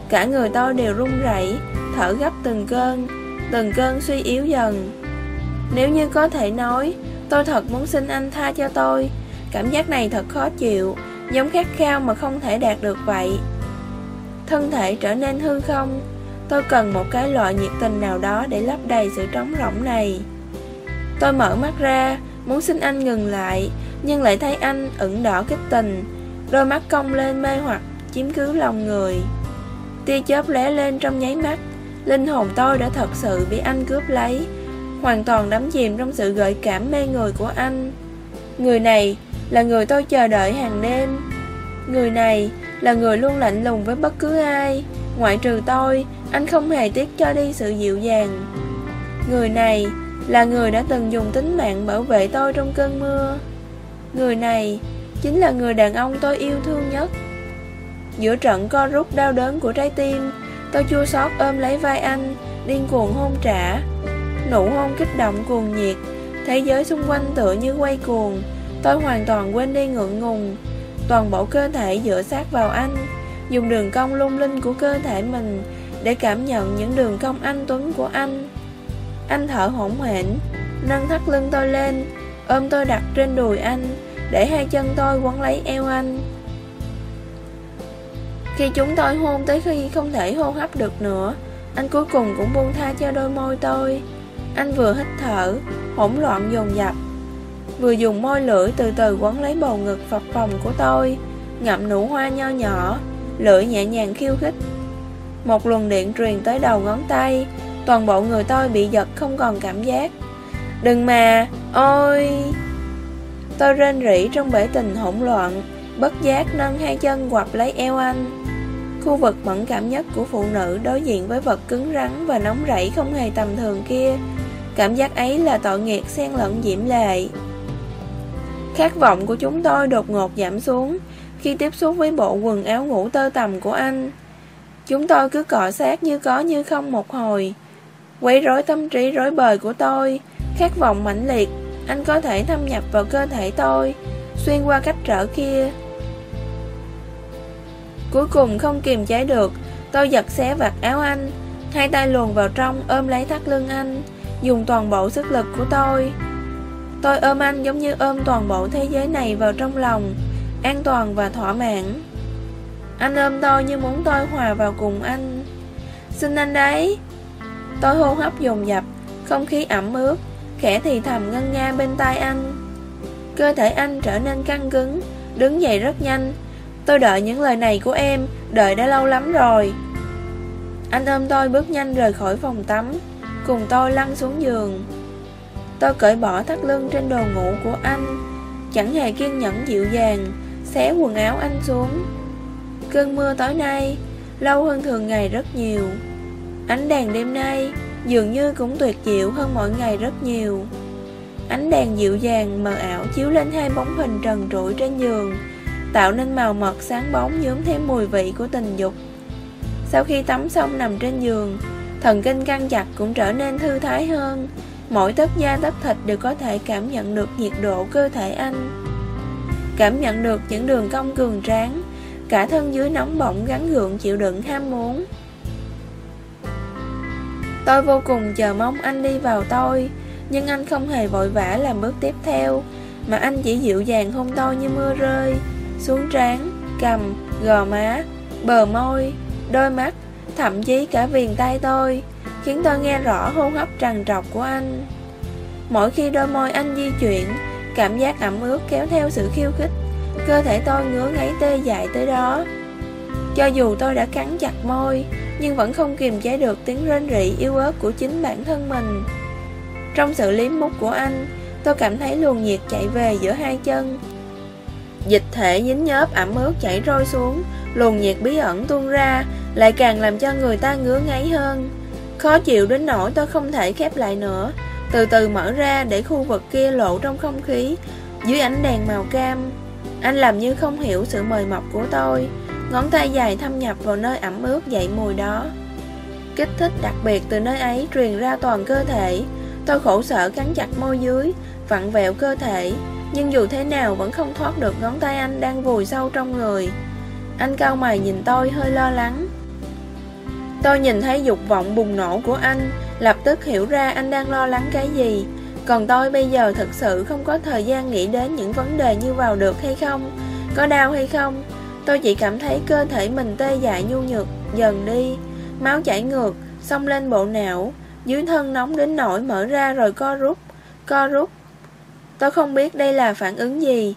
cả người tôi đều run rẩy, thở gấp từng cơn, từng cơn suy yếu dần. Nếu như có thể nói, tôi thật muốn xin anh tha cho tôi. Cảm giác này thật khó chịu, giống khát khao mà không thể đạt được vậy. Thân thể trở nên hư không, tôi cần một cái loại nhiệt tình nào đó để lấp đầy sự trống rỗng này. Tôi mở mắt ra, muốn xin anh ngừng lại, nhưng lại thấy anh ửng đỏ kích tình, đôi mắt cong lên mê hoặc, chiếm cứ lòng người. Tia chớp lóe lên trong nháy mắt, linh hồn tôi đã thật sự bị anh cướp lấy, hoàn toàn đắm chìm trong sự gợi cảm mê người của anh. Người này là người tôi chờ đợi hàng đêm. Người này là người luôn lạnh lùng với bất cứ ai, ngoại trừ tôi, anh không hề tiếc cho đi sự dịu dàng. Người này là người đã từng dùng tính mạng bảo vệ tôi trong cơn mưa. Người này chính là người đàn ông tôi yêu thương nhất. Giữa trận co rút đau đớn của trái tim, tôi chua xót ôm lấy vai anh, điên cuồng hôn trả. Nụ hôn kích động cuồng nhiệt, thế giới xung quanh tựa như quay cuồng, tôi hoàn toàn quên đi ngượng ngùng. Toàn bộ cơ thể dựa sát vào anh, dùng đường cong lung linh của cơ thể mình để cảm nhận những đường cong anh tuấn của anh. Anh thở hổn hển, nâng thắt lưng tôi lên, ôm tôi đặt trên đùi anh, để hai chân tôi quấn lấy eo anh. Khi chúng tôi hôn tới khi không thể hô hấp được nữa, anh cuối cùng cũng buông tha cho đôi môi tôi. Anh vừa hít thở, hỗn loạn dồn dập, vừa dùng môi lưỡi từ từ quấn lấy bầu ngực phập phồng của tôi, ngậm nụ hoa nho nhỏ, lưỡi nhẹ nhàng khiêu khích. Một luồng điện truyền tới đầu ngón tay, toàn bộ người tôi bị giật không còn cảm giác. Đừng mà, ôi... Tôi rên rỉ trong bể tình hỗn loạn, bất giác nâng hai chân quặp lấy eo anh. Khu vực mẫn cảm nhất của phụ nữ đối diện với vật cứng rắn và nóng rẫy không hề tầm thường kia. Cảm giác ấy là tội nghiệt xen lẫn diễm lệ. Khát vọng của chúng tôi đột ngột giảm xuống khi tiếp xúc với bộ quần áo ngủ tơ tầm của anh. Chúng tôi cứ cọ sát như có như không một hồi. Quấy rối tâm trí rối bời của tôi, khát vọng mãnh liệt, anh có thể thâm nhập vào cơ thể tôi, xuyên qua cách trở kia. Cuối cùng không kiềm chế được, tôi giật xé vạt áo anh, hai tay luồn vào trong ôm lấy thắt lưng anh, dùng toàn bộ sức lực của tôi. Tôi ôm anh giống như ôm toàn bộ thế giới này vào trong lòng, an toàn và thỏa mãn. Anh ôm tôi như muốn tôi hòa vào cùng anh. Xin anh đấy. Tôi hô hấp dồn dập, không khí ẩm ướt, khẽ thì thầm ngân nga bên tai anh. Cơ thể anh trở nên căng cứng, đứng dậy rất nhanh, Tôi đợi những lời này của em Đợi đã lâu lắm rồi Anh ôm tôi bước nhanh rời khỏi phòng tắm Cùng tôi lăn xuống giường Tôi cởi bỏ thắt lưng trên đồ ngủ của anh Chẳng hề kiên nhẫn dịu dàng Xé quần áo anh xuống Cơn mưa tối nay Lâu hơn thường ngày rất nhiều Ánh đèn đêm nay Dường như cũng tuyệt diệu hơn mọi ngày rất nhiều Ánh đèn dịu dàng mờ ảo chiếu lên hai bóng hình trần trụi trên giường tạo nên màu mật sáng bóng nhuốm thêm mùi vị của tình dục. Sau khi tắm xong nằm trên giường, thần kinh căng chặt cũng trở nên thư thái hơn. Mỗi tấc da tấc thịt đều có thể cảm nhận được nhiệt độ cơ thể anh. Cảm nhận được những đường cong cường tráng, cả thân dưới nóng bỏng gắn gượng chịu đựng ham muốn. Tôi vô cùng chờ mong anh đi vào tôi, nhưng anh không hề vội vã làm bước tiếp theo, mà anh chỉ dịu dàng hôn tôi như mưa rơi xuống trán, cầm, gò má, bờ môi, đôi mắt, thậm chí cả viền tay tôi, khiến tôi nghe rõ hô hấp trằn trọc của anh. Mỗi khi đôi môi anh di chuyển, cảm giác ẩm ướt kéo theo sự khiêu khích, cơ thể tôi ngứa ngáy tê dại tới đó. Cho dù tôi đã cắn chặt môi, nhưng vẫn không kiềm chế được tiếng rên rỉ yếu ớt của chính bản thân mình. Trong sự liếm mút của anh, tôi cảm thấy luồng nhiệt chạy về giữa hai chân, Dịch thể dính nhớp ẩm ướt chảy rôi xuống Luồng nhiệt bí ẩn tuôn ra Lại càng làm cho người ta ngứa ngáy hơn Khó chịu đến nỗi tôi không thể khép lại nữa. Từ từ mở ra để khu vực kia lộ trong không khí, Dưới ánh đèn màu cam. Anh làm như không hiểu sự mời mọc của tôi. Ngón tay dài thâm nhập vào nơi ẩm ướt dậy mùi đó. Kích thích đặc biệt từ nơi ấy truyền ra toàn cơ thể. Tôi khổ sở cắn chặt môi dưới, Vặn vẹo cơ thể. Nhưng dù thế nào vẫn không thoát được ngón tay anh đang vùi sâu trong người. Anh cao mày nhìn tôi hơi lo lắng. Tôi nhìn thấy dục vọng bùng nổ của anh, lập tức hiểu ra anh đang lo lắng cái gì. Còn tôi bây giờ thực sự không có thời gian nghĩ đến những vấn đề như vào được hay không, có đau hay không. Tôi chỉ cảm thấy cơ thể mình tê dại nhu nhược, dần đi, máu chảy ngược, xông lên bộ não, dưới thân nóng đến nỗi mở ra rồi co rút, co rút. Tôi không biết đây là phản ứng gì.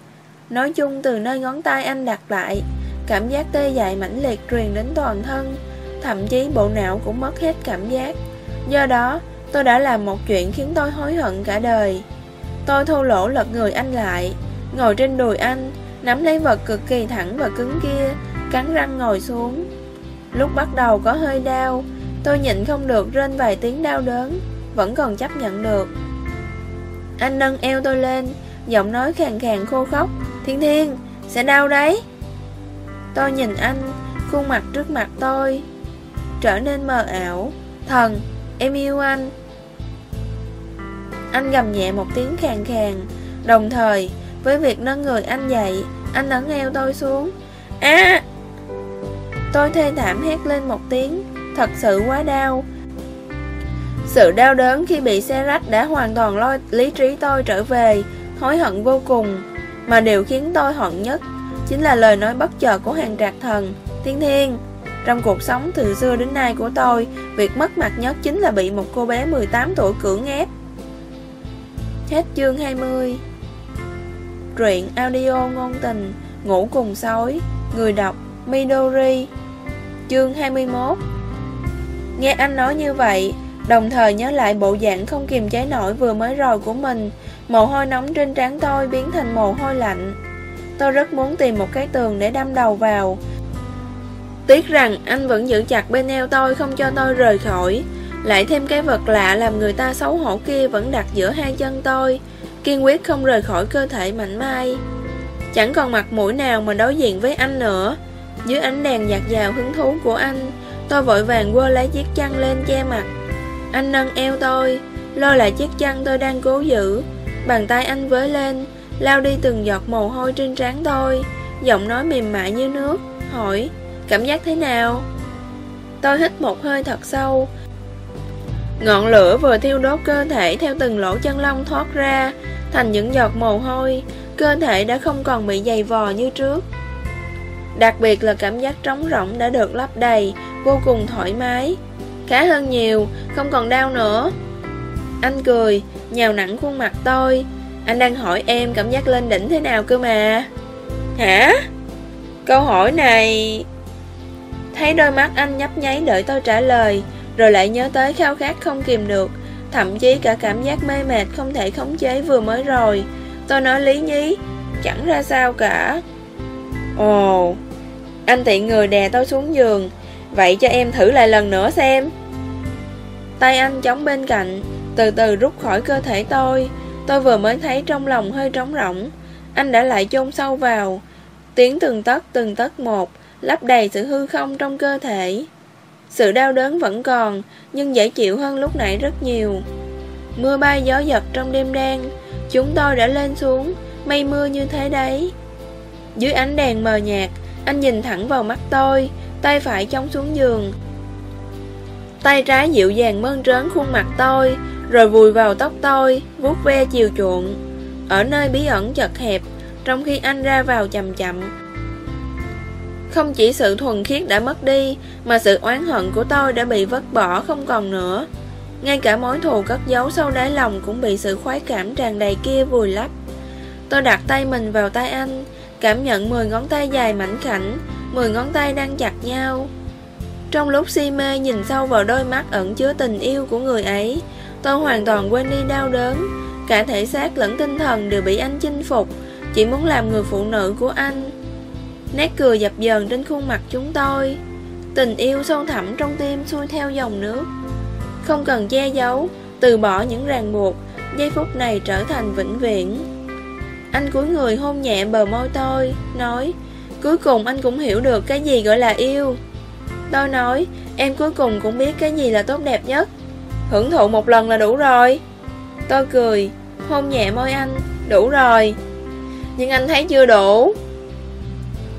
Nói chung từ nơi ngón tay anh đặt lại, cảm giác tê dại mãnh liệt truyền đến toàn thân, thậm chí bộ não cũng mất hết cảm giác. Do đó, tôi đã làm một chuyện khiến tôi hối hận cả đời. Tôi thô lỗ lật người anh lại, ngồi trên đùi anh, nắm lấy vật cực kỳ thẳng và cứng kia, cắn răng ngồi xuống. Lúc bắt đầu có hơi đau, tôi nhịn không được rên vài tiếng đau đớn, vẫn còn chấp nhận được. Anh nâng eo tôi lên, giọng nói khàn khàn khô khóc, Thiên Thiên, sẽ đau đấy. Tôi nhìn anh, khuôn mặt trước mặt tôi, trở nên mờ ảo. Thần, em yêu anh. Anh gầm nhẹ một tiếng khàn khàn, đồng thời, với việc nâng người anh dậy, anh ấn eo tôi xuống. À! Tôi thê thảm hét lên một tiếng, thật sự quá đau. Sự đau đớn khi bị xe rách đã hoàn toàn lôi lý trí tôi trở về, hối hận vô cùng. Mà điều khiến tôi hận nhất chính là lời nói bất chợt của hàng trạc thần. Thiên thiên, trong cuộc sống từ xưa đến nay của tôi, việc mất mặt nhất chính là bị một cô bé 18 tuổi cưỡng ép. Hết chương 20 Truyện audio ngôn tình Ngủ cùng sói Người đọc Midori. Chương 21 Nghe anh nói như vậy Đồng thời nhớ lại bộ dạng không kiềm chế nổi vừa mới rồi của mình. Mồ hôi nóng trên trán tôi biến thành mồ hôi lạnh. Tôi rất muốn tìm một cái tường để đâm đầu vào. Tiếc rằng anh vẫn giữ chặt bên eo tôi không cho tôi rời khỏi. Lại thêm cái vật lạ làm người ta xấu hổ kia vẫn đặt giữa hai chân tôi. Kiên quyết không rời khỏi cơ thể mạnh mai Chẳng còn mặt mũi nào mà đối diện với anh nữa. Dưới ánh đèn nhạt dào hứng thú của anh, Tôi vội vàng quơ lấy chiếc chăn lên che mặt. Anh nâng eo tôi, Lôi lại chiếc chăn tôi đang cố giữ. Bàn tay anh với lên, Lao đi từng giọt mồ hôi trên trán tôi. Giọng nói mềm mại như nước, Hỏi Cảm giác thế nào? Tôi hít một hơi thật sâu. Ngọn lửa vừa thiêu đốt cơ thể Theo từng lỗ chân lông thoát ra, Thành những giọt mồ hôi. Cơ thể đã không còn bị dày vò như trước. Đặc biệt là cảm giác trống rỗng đã được lấp đầy, Vô cùng thoải mái. Khá hơn nhiều, Không còn đau nữa. Anh cười, Nhào nặng khuôn mặt tôi. Anh đang hỏi em cảm giác lên đỉnh thế nào cơ mà? Hả? Câu hỏi này Thấy đôi mắt anh nhấp nháy đợi tôi trả lời, Rồi lại nhớ tới khao khát không kìm được, Thậm chí cả cảm giác mê mệt không thể khống chế vừa mới rồi. Tôi nói lý nhí, Chẳng ra sao cả. Ồ, Anh tiện người đè tôi xuống giường, Vậy cho em thử lại lần nữa xem. Tay anh chống bên cạnh, Từ từ rút khỏi cơ thể tôi. Tôi vừa mới thấy trong lòng hơi trống rỗng, Anh đã lại chôn sâu vào. Tiếng từng tấc từng tấc một Lấp đầy sự hư không trong cơ thể. Sự đau đớn vẫn còn, Nhưng dễ chịu hơn lúc nãy rất nhiều. Mưa bay gió giật trong đêm đen, Chúng tôi đã lên xuống, Mây mưa như thế đấy. Dưới ánh đèn mờ nhạt, Anh nhìn thẳng vào mắt tôi, Tay phải chống xuống giường. Tay trái dịu dàng mơn trớn khuôn mặt tôi, Rồi vùi vào tóc tôi, vuốt ve chiều chuộng. Ở nơi bí ẩn chật hẹp, Trong khi anh ra vào chậm chậm không chỉ sự thuần khiết đã mất đi, Mà sự oán hận của tôi đã bị vứt bỏ không còn nữa. Ngay cả mối thù cất giấu sâu đáy lòng Cũng bị sự khoái cảm tràn đầy kia vùi lấp. Tôi đặt tay mình vào tay anh, Cảm nhận 10 ngón tay dài mảnh khảnh 10 ngón tay đang chặt nhau. Trong lúc si mê nhìn sâu vào đôi mắt ẩn chứa tình yêu của người ấy, Tôi hoàn toàn quên đi đau đớn. Cả thể xác lẫn tinh thần đều bị anh chinh phục, Chỉ muốn làm người phụ nữ của anh. Nét cười dập dờn trên khuôn mặt chúng tôi. Tình yêu sâu thẳm trong tim xuôi theo dòng nước. Không cần che giấu, Từ bỏ những ràng buộc, Giây phút này trở thành vĩnh viễn. Anh cúi người hôn nhẹ bờ môi tôi, Nói, Cuối cùng anh cũng hiểu được cái gì gọi là yêu. Tôi nói, Em cuối cùng cũng biết cái gì là tốt đẹp nhất. Hưởng thụ một lần là đủ rồi. Tôi cười, Hôn nhẹ môi anh, Đủ rồi. Nhưng anh thấy chưa đủ.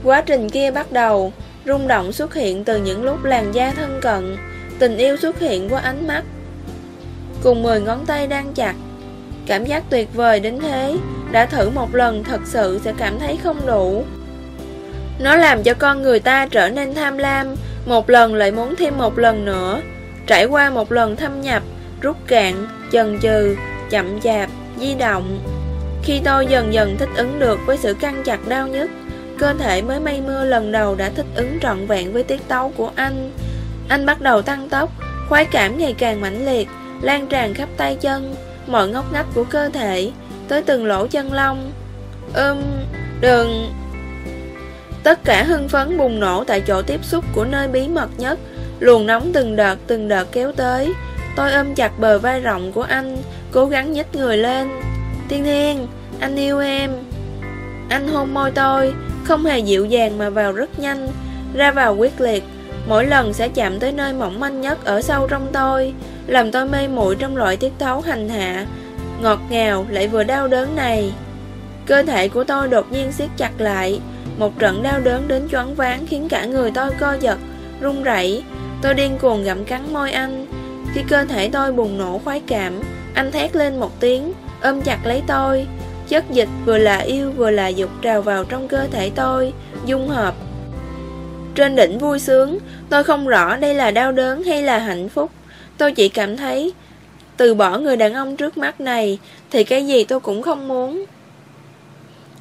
Quá trình kia bắt đầu Rung động xuất hiện từ những lúc làn da thân cận Tình yêu xuất hiện qua ánh mắt. Cùng 10 ngón tay đang chặt Cảm giác tuyệt vời đến thế Đã thử một lần thật sự sẽ cảm thấy không đủ. Nó làm cho con người ta trở nên tham lam Một lần lại muốn thêm một lần nữa Trải qua một lần thâm nhập Rút cạn, chần chừ, chậm chạp, di động. Khi tôi dần dần thích ứng được với sự căng chặt đau nhất Cơ thể mới mây mưa lần đầu đã thích ứng trọn vẹn với tiết tấu của anh. Anh bắt đầu tăng tốc Khoái cảm ngày càng mãnh liệt Lan tràn khắp tay chân Mọi ngóc ngách của cơ thể Tới từng lỗ chân lông. Ưm, um, đừng. Tất cả hưng phấn bùng nổ tại chỗ tiếp xúc của nơi bí mật nhất Luồng nóng từng đợt từng đợt kéo tới. Tôi ôm chặt bờ vai rộng của anh Cố gắng nhích người lên. Tiên Thiên, anh yêu em. Anh hôn môi tôi không hề dịu dàng mà vào rất nhanh. Ra vào quyết liệt Mỗi lần sẽ chạm tới nơi mỏng manh nhất ở sâu trong tôi Làm tôi mê muội trong loại tiết tấu hành hạ Ngọt ngào lại vừa đau đớn này. Cơ thể của tôi đột nhiên siết chặt lại Một trận đau đớn đến choáng váng khiến cả người tôi co giật, run rẩy. Tôi điên cuồng gặm cắn môi anh. Khi cơ thể tôi bùng nổ khoái cảm Anh thét lên một tiếng Ôm chặt lấy tôi. Chất dịch vừa là yêu vừa là dục trào vào trong cơ thể tôi, Dung hợp. Trên đỉnh vui sướng, Tôi không rõ đây là đau đớn hay là hạnh phúc. Tôi chỉ cảm thấy, Từ bỏ người đàn ông trước mắt này, Thì cái gì tôi cũng không muốn.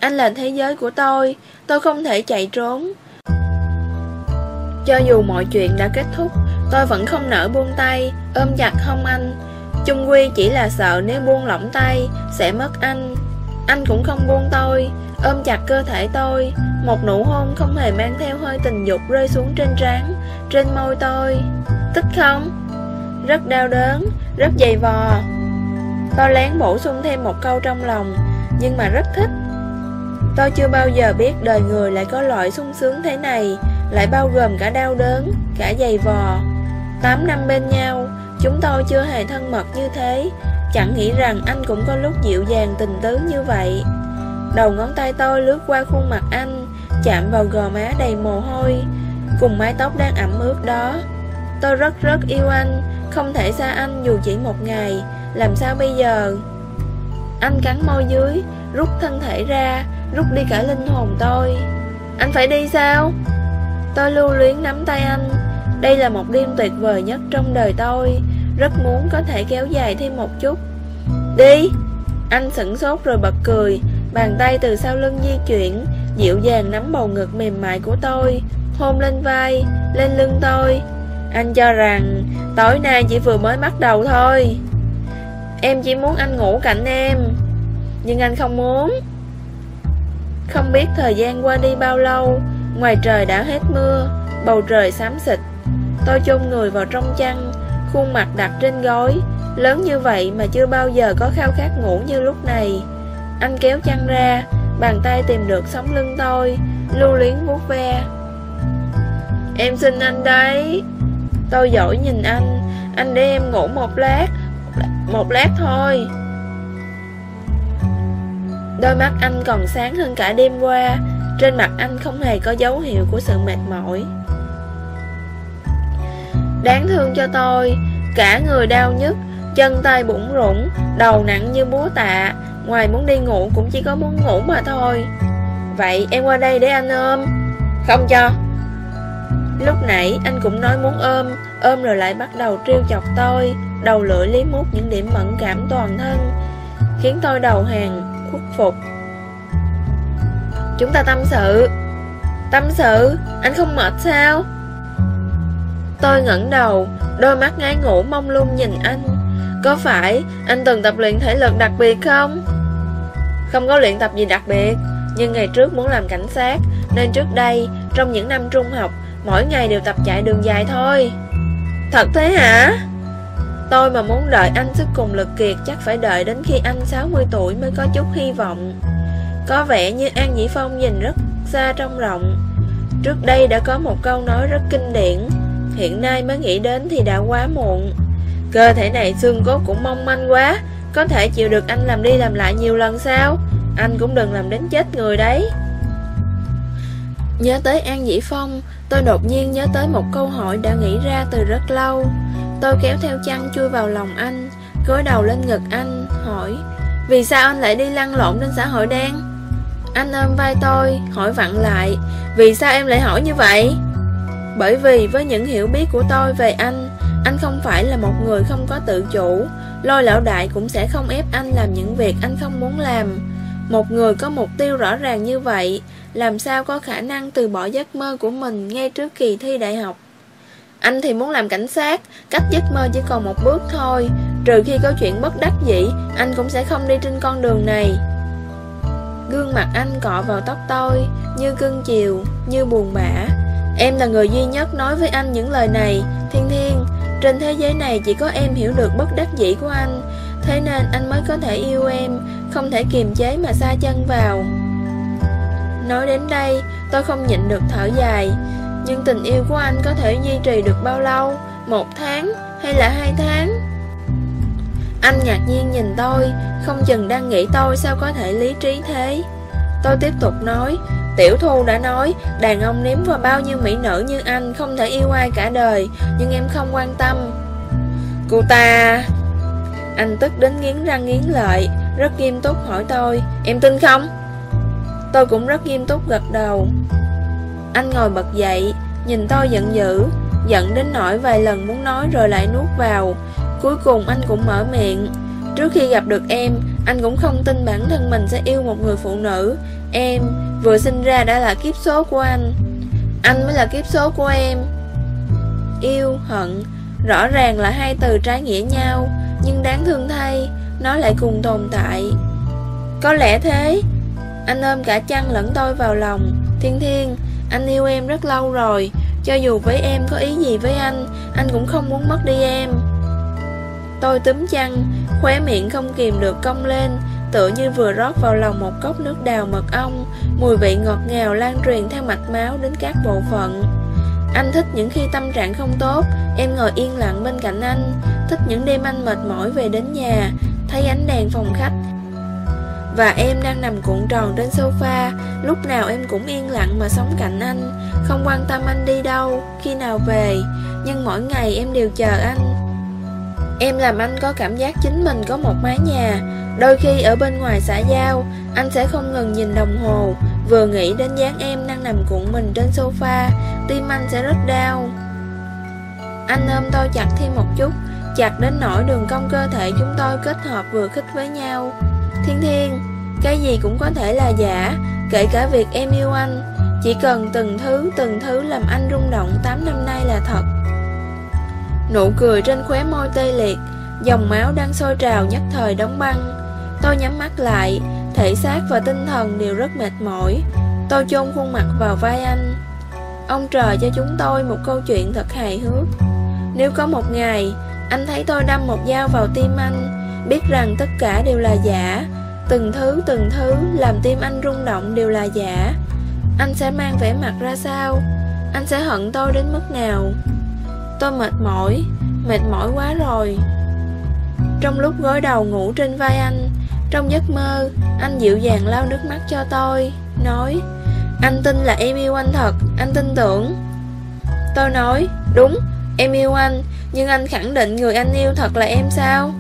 Anh là thế giới của tôi Tôi không thể chạy trốn. Cho dù mọi chuyện đã kết thúc, Tôi vẫn không nỡ buông tay, Ôm chặt không anh. Chung quy chỉ là sợ nếu buông lỏng tay, Sẽ mất anh. Anh cũng không buông tôi, Ôm chặt cơ thể tôi. Một nụ hôn không hề mang theo hơi tình dục Rơi xuống trên trán, Trên môi tôi. Thích không? Rất đau đớn, Rất dày vò. Tôi lén bổ sung thêm một câu trong lòng, Nhưng mà rất thích. Tôi chưa bao giờ biết đời người lại có loại sung sướng thế này, Lại bao gồm cả đau đớn, Cả dày vò. 8 năm bên nhau, Chúng tôi chưa hề thân mật như thế. Chẳng nghĩ rằng anh cũng có lúc dịu dàng tình tứ như vậy. Đầu ngón tay tôi lướt qua khuôn mặt anh, Chạm vào gò má đầy mồ hôi. Cùng mái tóc đang ẩm ướt đó. Tôi rất rất yêu anh, Không thể xa anh dù chỉ một ngày. Làm sao bây giờ? Anh cắn môi dưới, Rút thân thể ra, Rút đi cả linh hồn tôi. Anh phải đi sao? Tôi lưu luyến nắm tay anh. Đây là một đêm tuyệt vời nhất trong đời tôi. Rất muốn có thể kéo dài thêm một chút. Đi. Anh sửng sốt rồi bật cười. Bàn tay từ sau lưng di chuyển, Dịu dàng nắm bầu ngực mềm mại của tôi Hôn lên vai, Lên lưng tôi. Anh cho rằng, tối nay chỉ vừa mới bắt đầu thôi. Em chỉ muốn anh ngủ cạnh em. Nhưng anh không muốn. Không biết thời gian qua đi bao lâu, Ngoài trời đã hết mưa, Bầu trời xám xịt. Tôi chôn người vào trong chăn Khuôn mặt đặt trên gối. Lớn như vậy mà chưa bao giờ có khao khát ngủ như lúc này. Anh kéo chăn ra, Bàn tay tìm được sống lưng tôi, Lưu luyến vuốt ve. Em xin anh đấy. Tôi giỏi nhìn anh. Anh để em ngủ một lát Một lát thôi. Đôi mắt anh còn sáng hơn cả đêm qua. Trên mặt anh không hề có dấu hiệu của sự mệt mỏi. Đáng thương cho tôi. Cả người đau nhức, Chân tay bụng rủng, Đầu nặng như búa tạ. Ngoài muốn đi ngủ cũng chỉ có muốn ngủ mà thôi. Vậy em qua đây để anh ôm. Không cho. Lúc nãy anh cũng nói muốn ôm. Ôm rồi lại bắt đầu trêu chọc tôi. Đầu lưỡi lý mút những điểm mẫn cảm toàn thân, Khiến tôi đầu hàng, Khuất phục. Chúng ta tâm sự. Tâm sự? Anh không mệt sao? Tôi ngẩng đầu, đôi mắt ngái ngủ mông lung nhìn anh. Có phải anh từng tập luyện thể lực đặc biệt không? Không có luyện tập gì đặc biệt, nhưng ngày trước muốn làm cảnh sát, nên trước đây, trong những năm trung học, mỗi ngày đều tập chạy đường dài thôi. Thật thế hả? Tôi mà muốn đợi anh sức cùng lực kiệt chắc phải đợi đến khi anh 60 tuổi mới có chút hy vọng. Có vẻ như An Nhĩ Phong nhìn rất xa trong rộng. Trước đây đã có một câu nói rất kinh điển Hiện nay mới nghĩ đến thì đã quá muộn. Cơ thể này xương cốt cũng mong manh quá. Có thể chịu được anh làm đi làm lại nhiều lần sao? Anh cũng đừng làm đến chết người đấy. Nhớ tới An Dĩ Phong, Tôi đột nhiên nhớ tới một câu hỏi đã nghĩ ra từ rất lâu. Tôi kéo theo chăn chui vào lòng anh Gối đầu lên ngực anh, Hỏi, Vì sao anh lại đi lăn lộn trên xã hội đen? Anh ôm vai tôi, Hỏi vặn lại, Vì sao em lại hỏi như vậy? Bởi vì với những hiểu biết của tôi về anh Anh không phải là một người không có tự chủ. Lôi lão đại cũng sẽ không ép anh làm những việc anh không muốn làm. Một người có mục tiêu rõ ràng như vậy, Làm sao có khả năng từ bỏ giấc mơ của mình ngay trước kỳ thi đại học? Anh thì muốn làm cảnh sát, Cách giấc mơ chỉ còn một bước thôi. Trừ khi có chuyện bất đắc dĩ, Anh cũng sẽ không đi trên con đường này. Gương mặt anh cọ vào tóc tôi, Như cưng chiều, Như buồn bã. Em là người duy nhất nói với anh những lời này. Thiên Thiên, trên thế giới này chỉ có em hiểu được bất đắc dĩ của anh. Thế nên anh mới có thể yêu em, Không thể kiềm chế mà xa chân vào. Nói đến đây, Tôi không nhịn được thở dài. Nhưng tình yêu của anh có thể duy trì được bao lâu? Một tháng hay là hai tháng? Anh ngạc nhiên nhìn tôi, Không chừng đang nghĩ tôi sao có thể lý trí thế. Tôi tiếp tục nói Tiểu Thu đã nói, đàn ông nếm vào bao nhiêu mỹ nữ như anh không thể yêu ai cả đời, nhưng em không quan tâm. Cô ta... Anh tức đến nghiến răng nghiến lợi, rất nghiêm túc hỏi tôi, em tin không? Tôi cũng rất nghiêm túc gật đầu. Anh ngồi bật dậy, nhìn tôi giận dữ, giận đến nỗi vài lần muốn nói rồi lại nuốt vào. Cuối cùng anh cũng mở miệng. Trước khi gặp được em, anh cũng không tin bản thân mình sẽ yêu một người phụ nữ. Em, Vừa sinh ra đã là kiếp số của anh. Anh mới là kiếp số của em. Yêu, hận Rõ ràng là hai từ trái nghĩa nhau Nhưng đáng thương thay Nó lại cùng tồn tại. Có lẽ thế. Anh ôm cả chăn lẫn tôi vào lòng. Thiên thiên Anh yêu em rất lâu rồi. Cho dù với em có ý gì với anh Anh cũng không muốn mất đi em. Tôi túm chăn Khóe miệng không kìm được cong lên. Tựa như vừa rót vào lòng một cốc nước đào mật ong, Mùi vị ngọt ngào lan truyền theo mạch máu đến các bộ phận. Anh thích những khi tâm trạng không tốt, Em ngồi yên lặng bên cạnh anh, Thích những đêm anh mệt mỏi về đến nhà, Thấy ánh đèn phòng khách. Và em đang nằm cuộn tròn trên sofa, Lúc nào em cũng yên lặng mà sống cạnh anh, Không quan tâm anh đi đâu, Khi nào về. Nhưng mỗi ngày em đều chờ anh. Em làm anh có cảm giác chính mình có một mái nhà. Đôi khi ở bên ngoài xã giao, Anh sẽ không ngừng nhìn đồng hồ. Vừa nghĩ đến dáng em đang nằm cuộn mình trên sofa, Tim anh sẽ rất đau. Anh ôm tôi chặt thêm một chút, Chặt đến nỗi đường cong cơ thể chúng tôi kết hợp vừa khích với nhau. Thiên thiên, Cái gì cũng có thể là giả, Kể cả việc em yêu anh. Chỉ cần từng thứ từng thứ làm anh rung động 8 năm nay là thật. Nụ cười trên khóe môi tê liệt, Dòng máu đang sôi trào nhất thời đóng băng. Tôi nhắm mắt lại, Thể xác và tinh thần đều rất mệt mỏi. Tôi chôn khuôn mặt vào vai anh. Ông trời cho chúng tôi một câu chuyện thật hài hước. Nếu có một ngày, Anh thấy tôi đâm một dao vào tim anh, Biết rằng tất cả đều là giả. Từng thứ từng thứ Làm tim anh rung động đều là giả. Anh sẽ mang vẻ mặt ra sao? Anh sẽ hận tôi đến mức nào? Tôi mệt mỏi Mệt mỏi quá rồi. Trong lúc gối đầu ngủ trên vai anh trong giấc mơ, anh dịu dàng lau nước mắt cho tôi, nói Anh tin là em yêu anh thật, anh tin tưởng. Tôi nói, đúng, em yêu anh, nhưng anh khẳng định người anh yêu thật là em sao?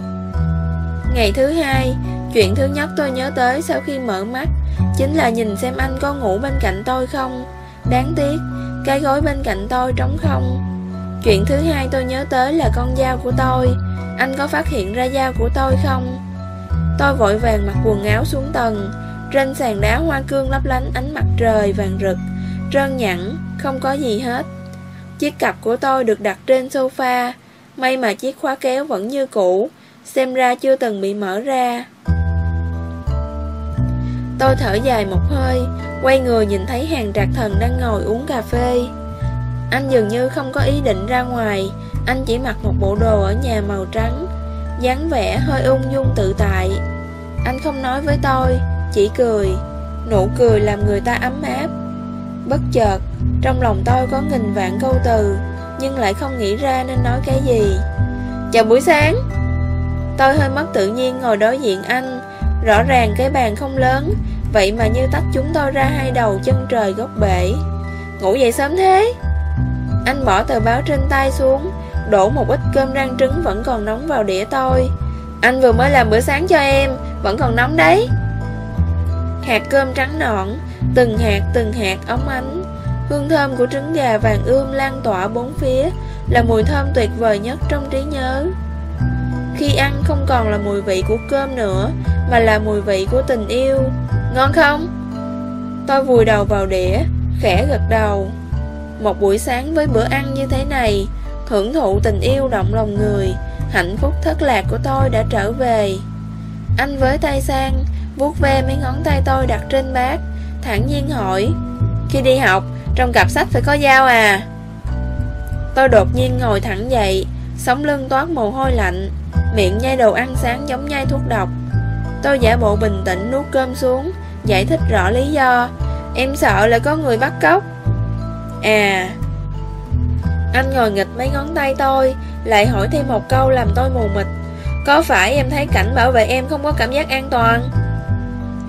Ngày thứ hai, chuyện thứ nhất tôi nhớ tới sau khi mở mắt Chính là nhìn xem anh có ngủ bên cạnh tôi không. Đáng tiếc, cái gối bên cạnh tôi trống không. Chuyện thứ hai tôi nhớ tới là con dao của tôi. Anh có phát hiện ra dao của tôi không? Tôi vội vàng mặc quần áo xuống tầng. Trên sàn đá hoa cương lấp lánh ánh mặt trời vàng rực Trơn nhẵn, không có gì hết. Chiếc cặp của tôi được đặt trên sofa. May mà chiếc khóa kéo vẫn như cũ Xem ra chưa từng bị mở ra. Tôi thở dài một hơi Quay người nhìn thấy hàng trạc thần đang ngồi uống cà phê. Anh dường như không có ý định ra ngoài. Anh chỉ mặc một bộ đồ ở nhà màu trắng, dáng vẻ hơi ung dung tự tại. Anh không nói với tôi, Chỉ cười, Nụ cười làm người ta ấm áp. Bất chợt, Trong lòng tôi có nghìn vạn câu từ, Nhưng lại không nghĩ ra nên nói cái gì. Chào buổi sáng. Tôi hơi mất tự nhiên ngồi đối diện anh. Rõ ràng cái bàn không lớn, Vậy mà như tách chúng tôi ra hai đầu chân trời góc bể. Ngủ dậy sớm thế. Anh bỏ tờ báo trên tay xuống, Đổ một ít cơm rang trứng vẫn còn nóng vào đĩa tôi. Anh vừa mới làm bữa sáng cho em, Vẫn còn nóng đấy. Hạt cơm trắng nõn, Từng hạt từng hạt ống ánh. Hương thơm của trứng gà vàng ươm lan tỏa bốn phía, Là mùi thơm tuyệt vời nhất trong trí nhớ. Khi ăn không còn là mùi vị của cơm nữa, Mà là mùi vị của tình yêu. Ngon không? Tôi vùi đầu vào đĩa, Khẽ gật đầu. Một buổi sáng với bữa ăn như thế này. Hưởng thụ tình yêu động lòng người, Hạnh phúc thất lạc của tôi đã trở về. Anh với tay sang vuốt ve mấy ngón tay tôi đặt trên bát, thản nhiên hỏi, Khi đi học, Trong cặp sách phải có dao à? Tôi đột nhiên ngồi thẳng dậy, Sống lưng toát mồ hôi lạnh, Miệng nhai đồ ăn sáng giống nhai thuốc độc. Tôi giả bộ bình tĩnh nuốt cơm xuống, Giải thích rõ lý do. Em sợ là có người bắt cóc. À Anh ngồi nghịch mấy ngón tay tôi, Lại hỏi thêm một câu làm tôi mù mịt. Có phải em thấy cảnh bảo vệ em không có cảm giác an toàn?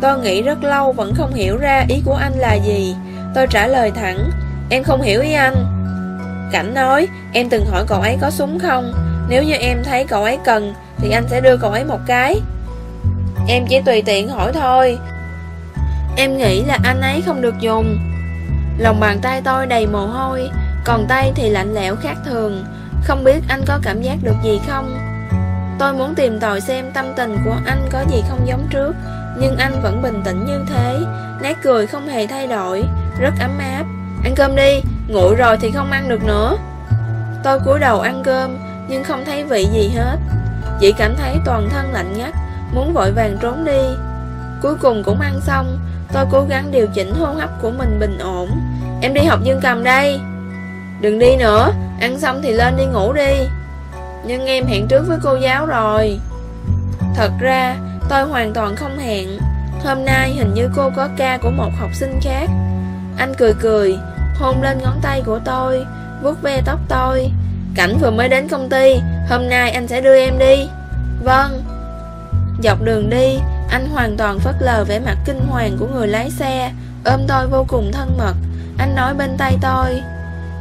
Tôi nghĩ rất lâu vẫn không hiểu ra ý của anh là gì. Tôi trả lời thẳng, Em không hiểu ý anh. Cảnh nói, Em từng hỏi cậu ấy có súng không? Nếu như em thấy cậu ấy cần, Thì anh sẽ đưa cậu ấy một cái. Em chỉ tùy tiện hỏi thôi. Em nghĩ là anh ấy không được dùng. Lòng bàn tay tôi đầy mồ hôi Còn tay thì lạnh lẽo khác thường. Không biết anh có cảm giác được gì không? Tôi muốn tìm tòi xem tâm tình của anh có gì không giống trước Nhưng anh vẫn bình tĩnh như thế. Nét cười không hề thay đổi Rất ấm áp. Ăn cơm đi, nguội rồi thì không ăn được nữa. Tôi cúi đầu ăn cơm Nhưng không thấy vị gì hết. Chỉ cảm thấy toàn thân lạnh ngắt Muốn vội vàng trốn đi. Cuối cùng cũng ăn xong Tôi cố gắng điều chỉnh hô hấp của mình bình ổn. Em đi học dương cầm đây. Đừng đi nữa, Ăn xong thì lên đi ngủ đi. Nhưng em hẹn trước với cô giáo rồi. Thật ra, tôi hoàn toàn không hẹn. Hôm nay hình như cô có ca của một học sinh khác. Anh cười cười, Hôn lên ngón tay của tôi, vuốt ve tóc tôi. Cảnh vừa mới đến công ty, Hôm nay anh sẽ đưa em đi. Vâng. Dọc đường đi anh hoàn toàn phớt lờ vẻ mặt kinh hoàng của người lái xe. Ôm tôi vô cùng thân mật. Anh nói bên tay tôi,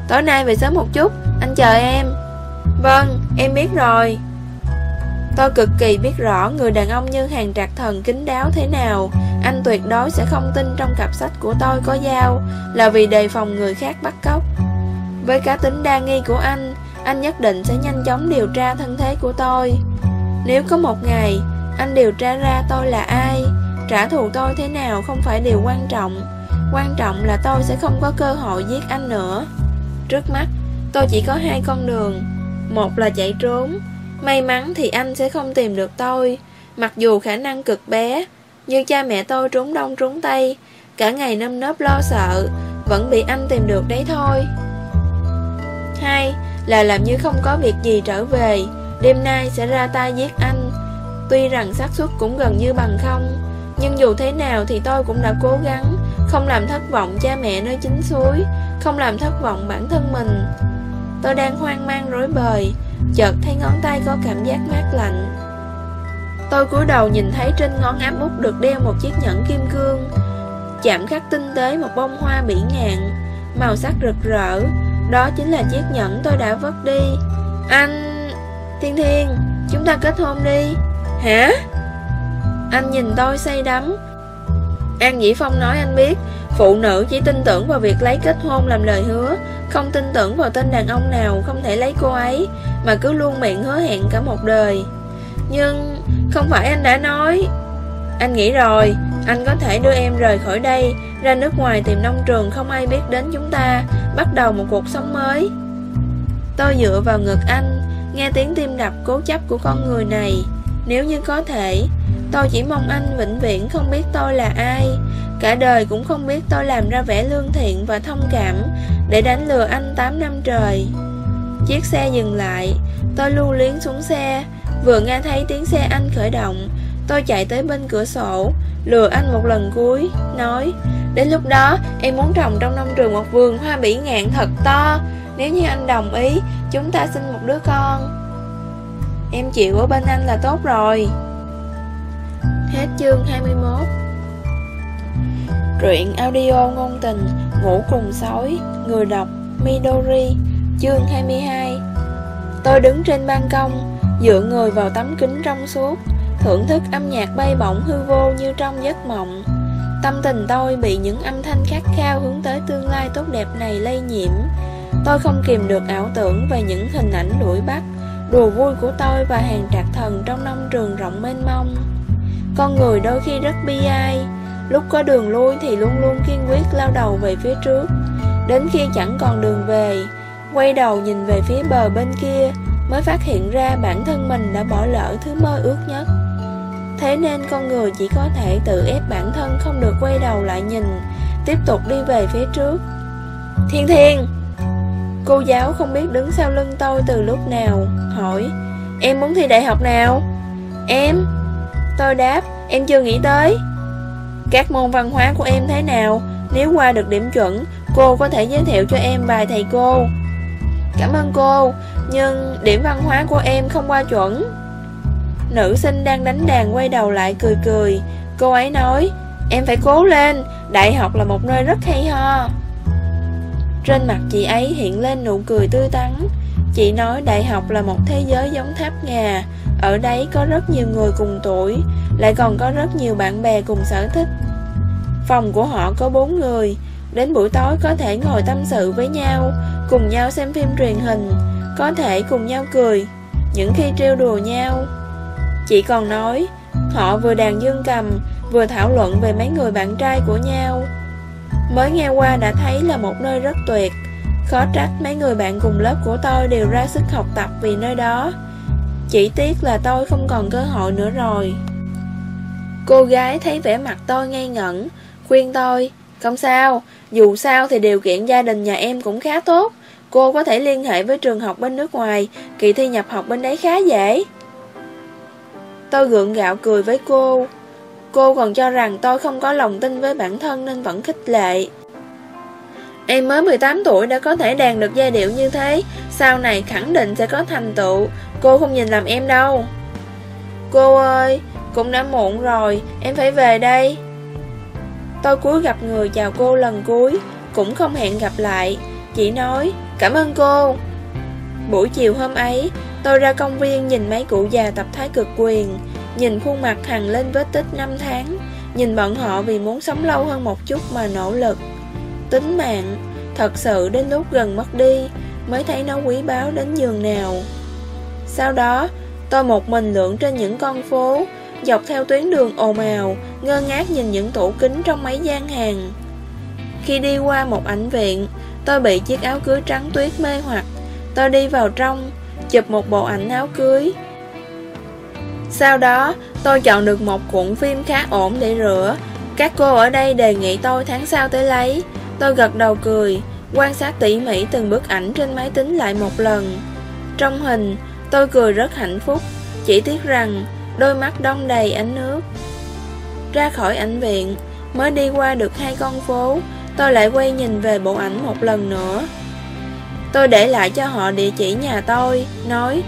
Tối nay về sớm một chút, Anh chờ em. Vâng em biết rồi. Tôi cực kỳ biết rõ người đàn ông như hàng trạc thần kính đáo thế nào. Anh tuyệt đối sẽ không tin trong cặp sách của tôi có dao, Là vì đề phòng người khác bắt cóc. Với cá tính đa nghi của anh Anh nhất định sẽ nhanh chóng điều tra thân thế của tôi. Nếu có một ngày anh điều tra ra tôi là ai? Trả thù tôi thế nào không phải điều quan trọng. Quan trọng là tôi sẽ không có cơ hội giết anh nữa. Trước mắt, Tôi chỉ có hai con đường. Một là chạy trốn. May mắn thì anh sẽ không tìm được tôi. Mặc dù khả năng cực bé, Nhưng cha mẹ tôi trốn đông trốn tây. Cả ngày nâm nớp lo sợ, Vẫn bị anh tìm được đấy thôi. Hai là làm như không có việc gì trở về. Đêm nay sẽ ra tay giết anh. Tuy rằng xác suất cũng gần như bằng không, Nhưng dù thế nào thì tôi cũng đã cố gắng, Không làm thất vọng cha mẹ nơi chính suối, Không làm thất vọng bản thân mình. Tôi đang hoang mang rối bời, Chợt thấy ngón tay có cảm giác mát lạnh. Tôi cúi đầu nhìn thấy trên ngón áp út được đeo một chiếc nhẫn kim cương, Chạm khắc tinh tế một bông hoa bỉ ngạn, Màu sắc rực rỡ. Đó chính là chiếc nhẫn tôi đã vứt đi. Anh... Thiên Thiên, Chúng ta kết hôn đi. Hả? Anh nhìn tôi say đắm. An Dĩ Phong nói anh biết, Phụ nữ chỉ tin tưởng vào việc lấy kết hôn làm lời hứa, Không tin tưởng vào tên đàn ông nào không thể lấy cô ấy, Mà cứ luôn miệng hứa hẹn cả một đời. Nhưng không phải anh đã nói. Anh nghĩ rồi, Anh có thể đưa em rời khỏi đây, Ra nước ngoài tìm nông trường không ai biết đến chúng ta, Bắt đầu một cuộc sống mới. Tôi dựa vào ngực anh, Nghe tiếng tim đập cố chấp của con người này. Nếu như có thể, Tôi chỉ mong anh vĩnh viễn không biết tôi là ai. Cả đời cũng không biết tôi làm ra vẻ lương thiện và thông cảm Để đánh lừa anh 8 năm trời. Chiếc xe dừng lại, Tôi lưu luyến xuống xe. Vừa nghe thấy tiếng xe anh khởi động, Tôi chạy tới bên cửa sổ, Lừa anh một lần cuối, Nói, Đến lúc đó, em muốn trồng trong nông trường một vườn hoa bỉ ngạn thật to. Nếu như anh đồng ý, Chúng ta sinh một đứa con. Em chịu ở bên anh là tốt rồi. Hết chương 21 Truyện audio ngôn tình Ngủ cùng sói Người đọc Midori Chương 22 Tôi đứng trên ban công Dựa người vào tấm kính trong suốt Thưởng thức âm nhạc bay bổng hư vô như trong giấc mộng. Tâm tình tôi bị những âm thanh khát khao hướng tới tương lai tốt đẹp này lây nhiễm. Tôi không kìm được ảo tưởng về những hình ảnh đuổi bắt Đùa vui của tôi và hàng trạc thần trong nông trường rộng mênh mông. Con người đôi khi rất bi ai. Lúc có đường lui thì luôn luôn kiên quyết lao đầu về phía trước. Đến khi chẳng còn đường về, Quay đầu nhìn về phía bờ bên kia, Mới phát hiện ra bản thân mình đã bỏ lỡ thứ mơ ước nhất. Thế nên con người chỉ có thể tự ép bản thân không được quay đầu lại nhìn, Tiếp tục đi về phía trước. Thiên Thiên! Cô giáo không biết đứng sau lưng tôi từ lúc nào. Hỏi, Em muốn thi đại học nào? Em? Tôi đáp, Em chưa nghĩ tới. Các môn văn hóa của em thế nào? Nếu qua được điểm chuẩn, Cô có thể giới thiệu cho em vài thầy cô. Cảm ơn cô, Nhưng điểm văn hóa của em không qua chuẩn. Nữ sinh đang đánh đàn quay đầu lại cười cười. Cô ấy nói, Em phải cố lên, Đại học là một nơi rất hay ho. Trên mặt chị ấy hiện lên nụ cười tươi tắn. Chị nói đại học là một thế giới giống tháp ngà Ở đấy có rất nhiều người cùng tuổi, Lại còn có rất nhiều bạn bè cùng sở thích. Phòng của họ có bốn người. Đến buổi tối có thể ngồi tâm sự với nhau, Cùng nhau xem phim truyền hình, Có thể cùng nhau cười. Những khi trêu đùa nhau, Chị còn nói, Họ vừa đàn dương cầm, Vừa thảo luận về mấy người bạn trai của nhau. Mới nghe qua đã thấy là một nơi rất tuyệt. Khó trách mấy người bạn cùng lớp của tôi đều ra sức học tập vì nơi đó. Chỉ tiếc là tôi không còn cơ hội nữa rồi. Cô gái thấy vẻ mặt tôi ngây ngẩn, Khuyên tôi, Không sao, Dù sao thì điều kiện gia đình nhà em cũng khá tốt. Cô có thể liên hệ với trường học bên nước ngoài, Kỳ thi nhập học bên đấy khá dễ. Tôi gượng gạo cười với cô. Cô còn cho rằng tôi không có lòng tin với bản thân nên vẫn khích lệ. Em mới 18 tuổi đã có thể đàn được giai điệu như thế. Sau này khẳng định sẽ có thành tựu. Cô không nhìn làm em đâu. Cô ơi, Cũng đã muộn rồi, Em phải về đây. Tôi cúi gặp người chào cô lần cuối, Cũng không hẹn gặp lại. Chỉ nói, cảm ơn cô. Buổi chiều hôm ấy, Tôi ra công viên nhìn mấy cụ già tập thái cực quyền. Nhìn khuôn mặt hằng lên vết tích năm tháng, Nhìn bọn họ vì muốn sống lâu hơn một chút mà nỗ lực. Tính mạng, Thật sự đến lúc gần mất đi, Mới thấy nó quý báu đến giường nào. Sau đó, Tôi một mình lượn trên những con phố, Dọc theo tuyến đường ồn ào, Ngơ ngác nhìn những tủ kính trong mấy gian hàng. Khi đi qua một ảnh viện, Tôi bị chiếc áo cưới trắng tuyết mê hoặc. Tôi đi vào trong, Chụp một bộ ảnh áo cưới. Sau đó, tôi chọn được một cuộn phim khá ổn để rửa. Các cô ở đây đề nghị tôi tháng sau tới lấy. Tôi gật đầu cười, Quan sát tỉ mỉ từng bức ảnh trên máy tính lại một lần. Trong hình, Tôi cười rất hạnh phúc, Chỉ tiếc rằng Đôi mắt đông đầy ánh nước. Ra khỏi ảnh viện, Mới đi qua được hai con phố, Tôi lại quay nhìn về bộ ảnh một lần nữa. Tôi để lại cho họ địa chỉ nhà tôi, Nói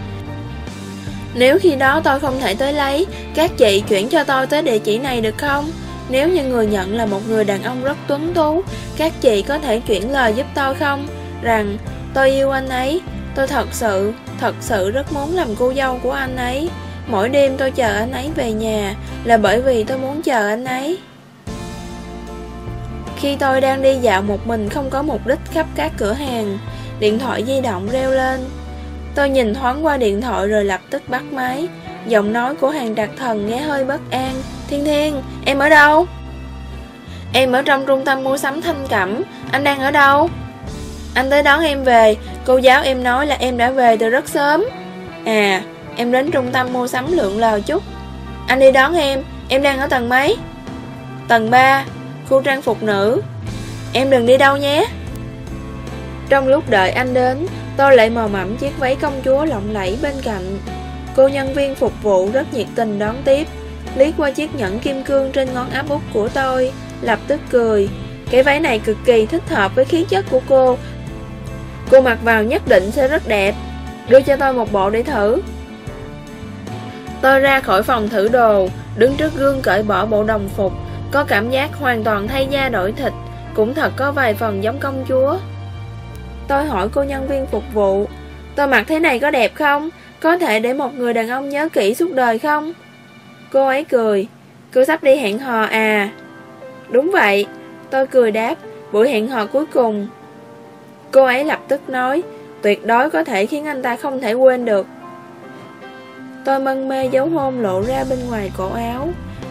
nếu khi đó tôi không thể tới lấy Các chị chuyển cho tôi tới địa chỉ này được không? Nếu như người nhận là một người đàn ông rất tuấn tú Các chị có thể chuyển lời giúp tôi không? Rằng tôi yêu anh ấy Tôi thật sự, thật sự rất muốn làm cô dâu của anh ấy Mỗi đêm tôi chờ anh ấy về nhà Là bởi vì tôi muốn chờ anh ấy Khi tôi đang đi dạo một mình không có mục đích khắp các cửa hàng Điện thoại di động reo lên Tôi nhìn thoáng qua điện thoại rồi lập tức bắt máy. Giọng nói của hàng đặc thần nghe hơi bất an. Thiên Thiên, em ở đâu? Em ở trong trung tâm mua sắm Thanh Cẩm. Anh đang ở đâu? Anh tới đón em về. Cô giáo em nói là em đã về từ rất sớm. À, em đến trung tâm mua sắm lượng lờ chút. Anh đi đón em. Em đang ở tầng mấy? Tầng 3 Khu trang phục nữ. Em đừng đi đâu nhé. Trong lúc đợi anh đến Tôi lại mò mẫm chiếc váy công chúa lộng lẫy bên cạnh. Cô nhân viên phục vụ rất nhiệt tình đón tiếp. Liếc qua chiếc nhẫn kim cương trên ngón áp út của tôi, Lập tức cười. Cái váy này cực kỳ thích hợp với khí chất của cô. Cô mặc vào nhất định sẽ rất đẹp. Đưa cho tôi một bộ để thử. Tôi ra khỏi phòng thử đồ, Đứng trước gương cởi bỏ bộ đồng phục. Có cảm giác hoàn toàn thay da đổi thịt. Cũng thật có vài phần giống công chúa. Tôi hỏi cô nhân viên phục vụ, Tôi mặc thế này có đẹp không? Có thể để một người đàn ông nhớ kỹ suốt đời không? Cô ấy cười, Cô sắp đi hẹn hò à. Đúng vậy. Tôi cười đáp, Buổi hẹn hò cuối cùng. Cô ấy lập tức nói, Tuyệt đối có thể khiến anh ta không thể quên được. Tôi mân mê dấu hôn lộ ra bên ngoài cổ áo.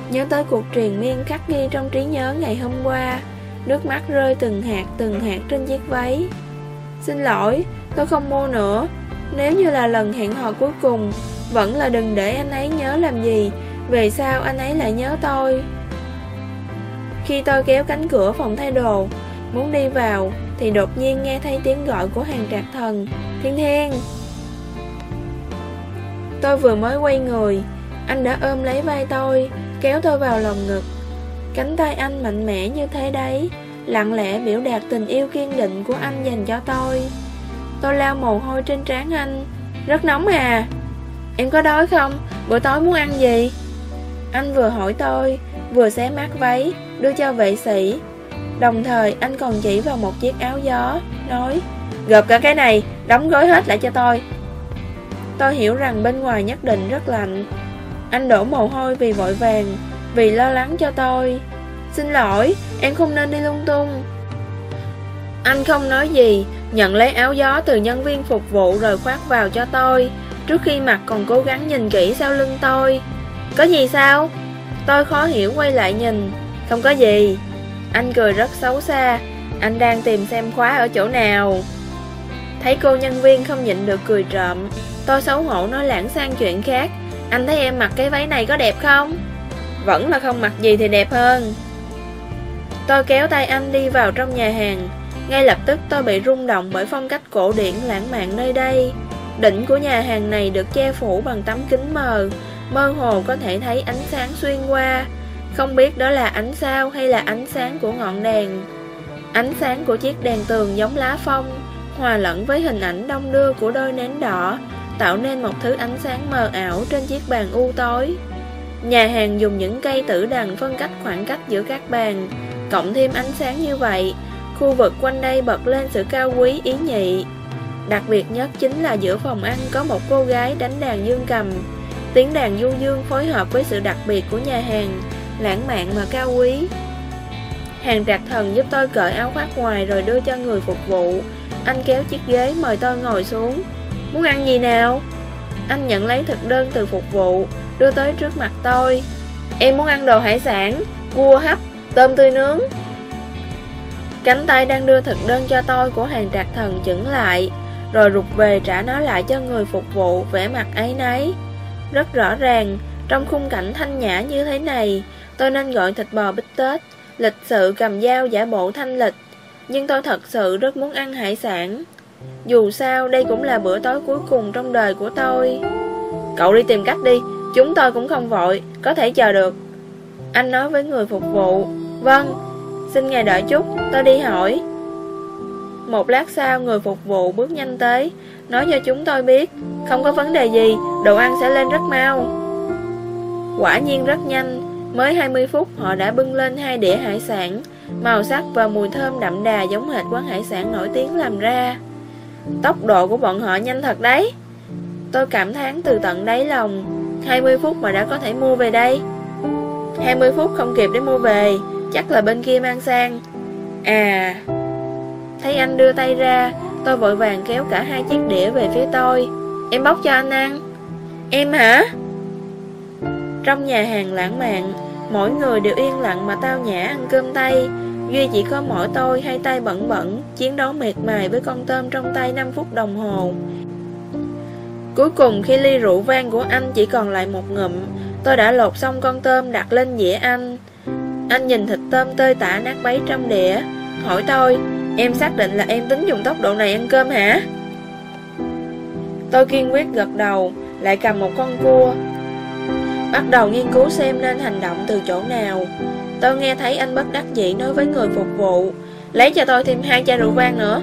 Nhớ tới cuộc truyền miên khắc ghi trong trí nhớ ngày hôm qua, Nước mắt rơi từng hạt từng hạt trên chiếc váy. Xin lỗi, tôi không mua nữa. Nếu như là lần hẹn hò cuối cùng Vẫn là đừng để anh ấy nhớ làm gì. Về sao anh ấy lại nhớ tôi. Khi tôi kéo cánh cửa phòng thay đồ Muốn đi vào Thì đột nhiên nghe thấy tiếng gọi của hàng trạc thần. Thiên Thiên! Tôi vừa mới quay người Anh đã ôm lấy vai tôi Kéo tôi vào lòng ngực. Cánh tay anh mạnh mẽ như thế đấy. Lặng lẽ biểu đạt tình yêu kiên định của anh dành cho tôi. Tôi lao mồ hôi trên trán anh. Rất nóng à. Em có đói không? Bữa tối muốn ăn gì? Anh vừa hỏi tôi, Vừa xé mát váy, Đưa cho vệ sĩ. Đồng thời, anh còn chỉ vào một chiếc áo gió, Nói Gộp cả cái này, Đóng gói hết lại cho tôi. Tôi hiểu rằng bên ngoài nhất định rất lạnh. Anh đổ mồ hôi vì vội vàng, Vì lo lắng cho tôi. Xin lỗi, em không nên đi lung tung. Anh không nói gì Nhận lấy áo gió từ nhân viên phục vụ Rồi khoác vào cho tôi. Trước khi mặc còn cố gắng nhìn kỹ sau lưng tôi. Có gì sao? Tôi khó hiểu quay lại nhìn. Không có gì. Anh cười rất xấu xa. Anh đang tìm xem khóa ở chỗ nào. Thấy cô nhân viên không nhịn được cười trộm. Tôi xấu hổ nói lãng sang chuyện khác. Anh thấy em mặc cái váy này có đẹp không? Vẫn là không mặc gì thì đẹp hơn. Tôi kéo tay anh đi vào trong nhà hàng. Ngay lập tức tôi bị rung động bởi phong cách cổ điển lãng mạn nơi đây. Đỉnh của nhà hàng này được che phủ bằng tấm kính mờ, Mơ hồ có thể thấy ánh sáng xuyên qua. Không biết đó là ánh sao hay là ánh sáng của ngọn đèn. Ánh sáng của chiếc đèn tường giống lá phong, Hòa lẫn với hình ảnh đông đưa của đôi nến đỏ, Tạo nên một thứ ánh sáng mờ ảo trên chiếc bàn u tối. Nhà hàng dùng những cây tử đằng phân cách khoảng cách giữa các bàn. Cộng thêm ánh sáng như vậy, Khu vực quanh đây bật lên sự cao quý, ý nhị. Đặc biệt nhất chính là giữa phòng ăn có một cô gái đánh đàn dương cầm. Tiếng đàn du dương phối hợp với sự đặc biệt của nhà hàng, Lãng mạn mà cao quý. Hàng trạc thần giúp tôi cởi áo khoác ngoài rồi đưa cho người phục vụ. Anh kéo chiếc ghế mời tôi ngồi xuống. Muốn ăn gì nào? Anh nhận lấy thực đơn từ phục vụ, Đưa tới trước mặt tôi. Em muốn ăn đồ hải sản, Cua hấp. Tôm tươi nướng. Cánh tay đang đưa thực đơn cho tôi của hàng trạc thần chững lại, Rồi rụt về trả nó lại cho người phục vụ vẻ mặt ấy nấy Rất rõ ràng, Trong khung cảnh thanh nhã như thế này, Tôi nên gọi thịt bò bít tết, Lịch sự cầm dao giả bộ thanh lịch. Nhưng tôi thật sự rất muốn ăn hải sản. Dù sao, đây cũng là bữa tối cuối cùng trong đời của tôi. Cậu đi tìm cách đi, Chúng tôi cũng không vội, Có thể chờ được. Anh nói với người phục vụ. Vâng, xin ngài đợi chút, tôi đi hỏi. Một lát sau người phục vụ bước nhanh tới Nói cho chúng tôi biết Không có vấn đề gì, đồ ăn sẽ lên rất mau. Quả nhiên rất nhanh Mới 20 phút họ đã bưng lên hai đĩa hải sản Màu sắc và mùi thơm đậm đà giống hệt quán hải sản nổi tiếng làm ra. Tốc độ của bọn họ nhanh thật đấy. Tôi cảm thán từ tận đáy lòng 20 phút mà đã có thể mua về đây. 20 phút không kịp để mua về. Chắc là bên kia mang sang. À Thấy anh đưa tay ra, Tôi vội vàng kéo cả hai chiếc đĩa về phía tôi. Em bóc cho anh ăn. Em hả? Trong nhà hàng lãng mạn, Mỗi người đều yên lặng mà tao nhã ăn cơm tay. Duy chỉ có mỗi tôi hai tay bẩn bẩn, Chiến đấu miệt mài với con tôm trong tay 5 phút đồng hồ. Cuối cùng khi ly rượu vang của anh chỉ còn lại một ngụm, Tôi đã lột xong con tôm đặt lên dĩa anh anh nhìn thịt tôm tơi tả nát bấy trong đĩa Hỏi tôi, Em xác định là em tính dùng tốc độ này ăn cơm hả? Tôi kiên quyết gật đầu, Lại cầm một con cua. Bắt đầu nghiên cứu xem nên hành động từ chỗ nào. Tôi nghe thấy anh bất đắc dĩ nói với người phục vụ, Lấy cho tôi thêm hai chai rượu vang nữa.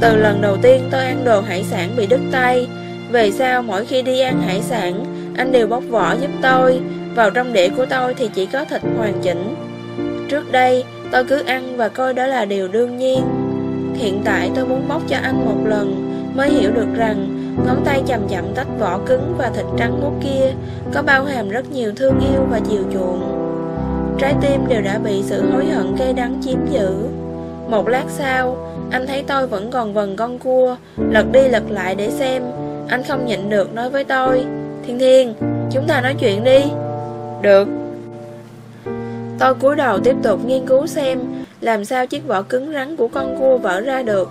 Từ lần đầu tiên tôi ăn đồ hải sản bị đứt tay, Về sau mỗi khi đi ăn hải sản, Anh đều bóc vỏ giúp tôi vào trong đĩa của tôi thì chỉ có thịt hoàn chỉnh. Trước đây, Tôi cứ ăn và coi đó là điều đương nhiên. Hiện tại tôi muốn bóc cho anh một lần, Mới hiểu được rằng Ngón tay chậm chậm tách vỏ cứng và thịt trắng mốt kia Có bao hàm rất nhiều thương yêu và chiều chuộng. Trái tim đều đã bị sự hối hận gây đắng chiếm giữ. Một lát sau, Anh thấy tôi vẫn còn vần con cua, Lật đi lật lại để xem. Anh không nhịn được nói với tôi, Thiên Thiên, Chúng ta nói chuyện đi. Được. Tôi cúi đầu tiếp tục nghiên cứu xem Làm sao chiếc vỏ cứng rắn của con cua vỡ ra được.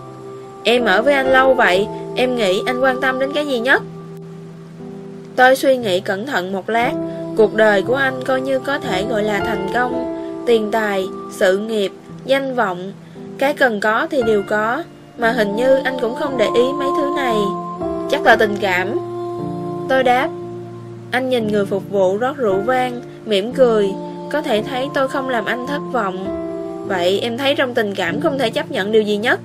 Em ở với anh lâu vậy Em nghĩ anh quan tâm đến cái gì nhất? Tôi suy nghĩ cẩn thận một lát Cuộc đời của anh coi như có thể gọi là thành công. Tiền tài, sự nghiệp, danh vọng Cái cần có thì đều có Mà hình như anh cũng không để ý mấy thứ này. Chắc là tình cảm. Tôi đáp anh nhìn người phục vụ rót rượu vang, mỉm cười. Có thể thấy tôi không làm anh thất vọng. Vậy em thấy trong tình cảm không thể chấp nhận điều gì nhất?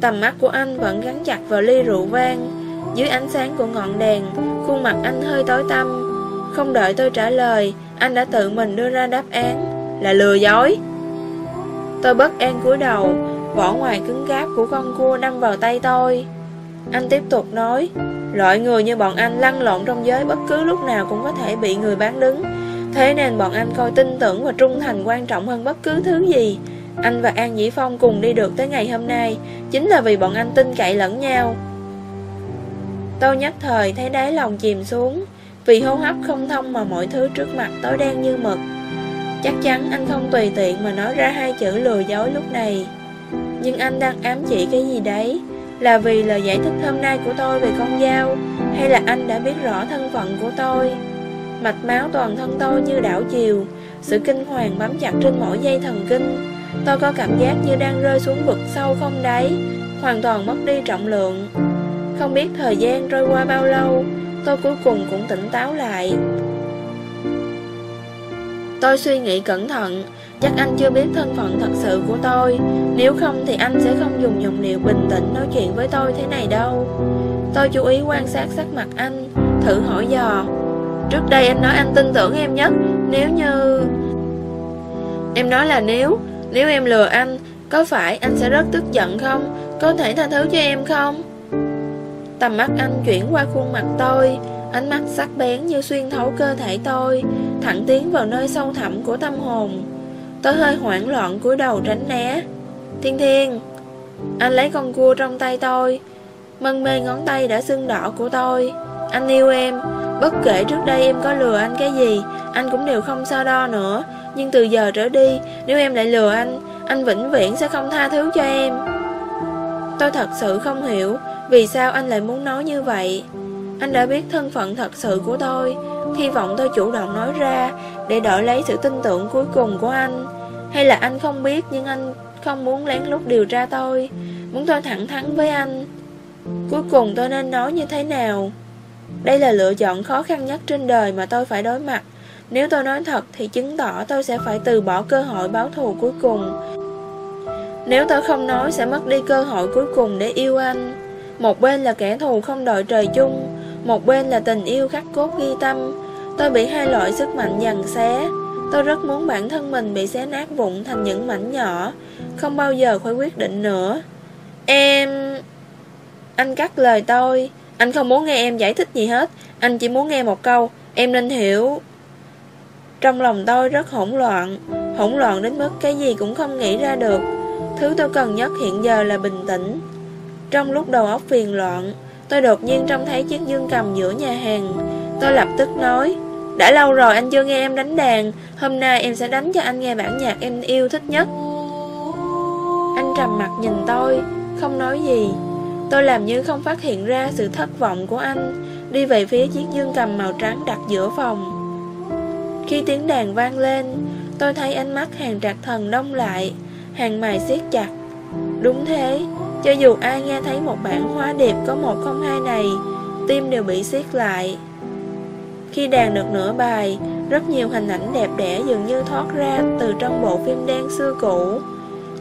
Tầm mắt của anh vẫn gắn chặt vào ly rượu vang. Dưới ánh sáng của ngọn đèn, Khuôn mặt anh hơi tối tăm. Không đợi tôi trả lời, Anh đã tự mình đưa ra đáp án, Là lừa dối. Tôi bất an cúi đầu, Vỏ ngoài cứng cáp của con cua đâm vào tay tôi. Anh tiếp tục nói, Loại người như bọn anh lăn lộn trong giới Bất cứ lúc nào cũng có thể bị người bán đứng. Thế nên bọn anh coi tin tưởng và trung thành quan trọng hơn bất cứ thứ gì. Anh và An Dĩ Phong cùng đi được tới ngày hôm nay, Chính là vì bọn anh tin cậy lẫn nhau. Tôi nhất thời thấy đáy lòng chìm xuống, Vì hô hấp không thông mà mọi thứ trước mặt tối đen như mực. Chắc chắn anh không tùy tiện mà nói ra hai chữ lừa dối lúc này. Nhưng anh đang ám chỉ cái gì đấy? Là vì lời giải thích hôm nay của tôi về con dao, Hay là anh đã biết rõ thân phận của tôi? Mạch máu toàn thân tôi như đảo chiều, Sự kinh hoàng bám chặt trên mỗi dây thần kinh. Tôi có cảm giác như đang rơi xuống vực sâu không đáy, Hoàn toàn mất đi trọng lượng. Không biết thời gian trôi qua bao lâu, Tôi cuối cùng cũng tỉnh táo lại. Tôi suy nghĩ cẩn thận Chắc anh chưa biết thân phận thật sự của tôi. Nếu không thì anh sẽ không dùng giọng điệu bình tĩnh nói chuyện với tôi thế này đâu. Tôi chú ý quan sát sắc mặt anh, Thử hỏi dò. Trước đây anh nói anh tin tưởng em nhất, Nếu như... Em nói là nếu Nếu em lừa anh, Có phải anh sẽ rất tức giận không? Có thể tha thứ cho em không? Tầm mắt anh chuyển qua khuôn mặt tôi, Ánh mắt sắc bén như xuyên thấu cơ thể tôi, Thẳng tiến vào nơi sâu thẳm của tâm hồn. Tôi hơi hoảng loạn cúi đầu tránh né. Thiên thiên, Anh lấy con cua trong tay tôi. Mân mê ngón tay đã sưng đỏ của tôi. Anh yêu em. Bất kể trước đây em có lừa anh cái gì, Anh cũng đều không so đo nữa. Nhưng từ giờ trở đi, Nếu em lại lừa anh Anh vĩnh viễn sẽ không tha thứ cho em. Tôi thật sự không hiểu Vì sao anh lại muốn nói như vậy. Anh đã biết thân phận thật sự của tôi. Hy vọng tôi chủ động nói ra Để đổi lấy sự tin tưởng cuối cùng của anh. Hay là anh không biết Nhưng anh không muốn lén lút điều tra tôi. Muốn tôi thẳng thắn với anh. Cuối cùng tôi nên nói như thế nào? Đây là lựa chọn khó khăn nhất trên đời mà tôi phải đối mặt. Nếu tôi nói thật thì chứng tỏ tôi sẽ phải từ bỏ cơ hội báo thù cuối cùng. Nếu tôi không nói sẽ mất đi cơ hội cuối cùng để yêu anh. Một bên là kẻ thù không đội trời chung một bên là tình yêu khắc cốt ghi tâm. Tôi bị hai loại sức mạnh dằn xé. Tôi rất muốn bản thân mình bị xé nát vụn thành những mảnh nhỏ. Không bao giờ phải quyết định nữa. Em... Anh cắt lời tôi. Anh không muốn nghe em giải thích gì hết. Anh chỉ muốn nghe một câu, Em nên hiểu. Trong lòng tôi rất hỗn loạn. Hỗn loạn đến mức cái gì cũng không nghĩ ra được. Thứ tôi cần nhất hiện giờ là bình tĩnh. Trong lúc đầu óc phiền loạn Tôi đột nhiên trông thấy chiếc dương cầm giữa nhà hàng. Tôi lập tức nói, Đã lâu rồi anh chưa nghe em đánh đàn. Hôm nay em sẽ đánh cho anh nghe bản nhạc em yêu thích nhất. Anh trầm mặt nhìn tôi, Không nói gì. Tôi làm như không phát hiện ra sự thất vọng của anh, Đi về phía chiếc dương cầm màu trắng đặt giữa phòng. Khi tiếng đàn vang lên, Tôi thấy ánh mắt hàng trạc thần đông lại, Hàng mày siết chặt. Đúng thế cho dù ai nghe thấy một bản hoa đẹp có một không hai này Tim đều bị siết lại Khi đàn được nửa bài Rất nhiều hình ảnh đẹp đẽ dường như thoát ra Từ trong bộ phim đen xưa cũ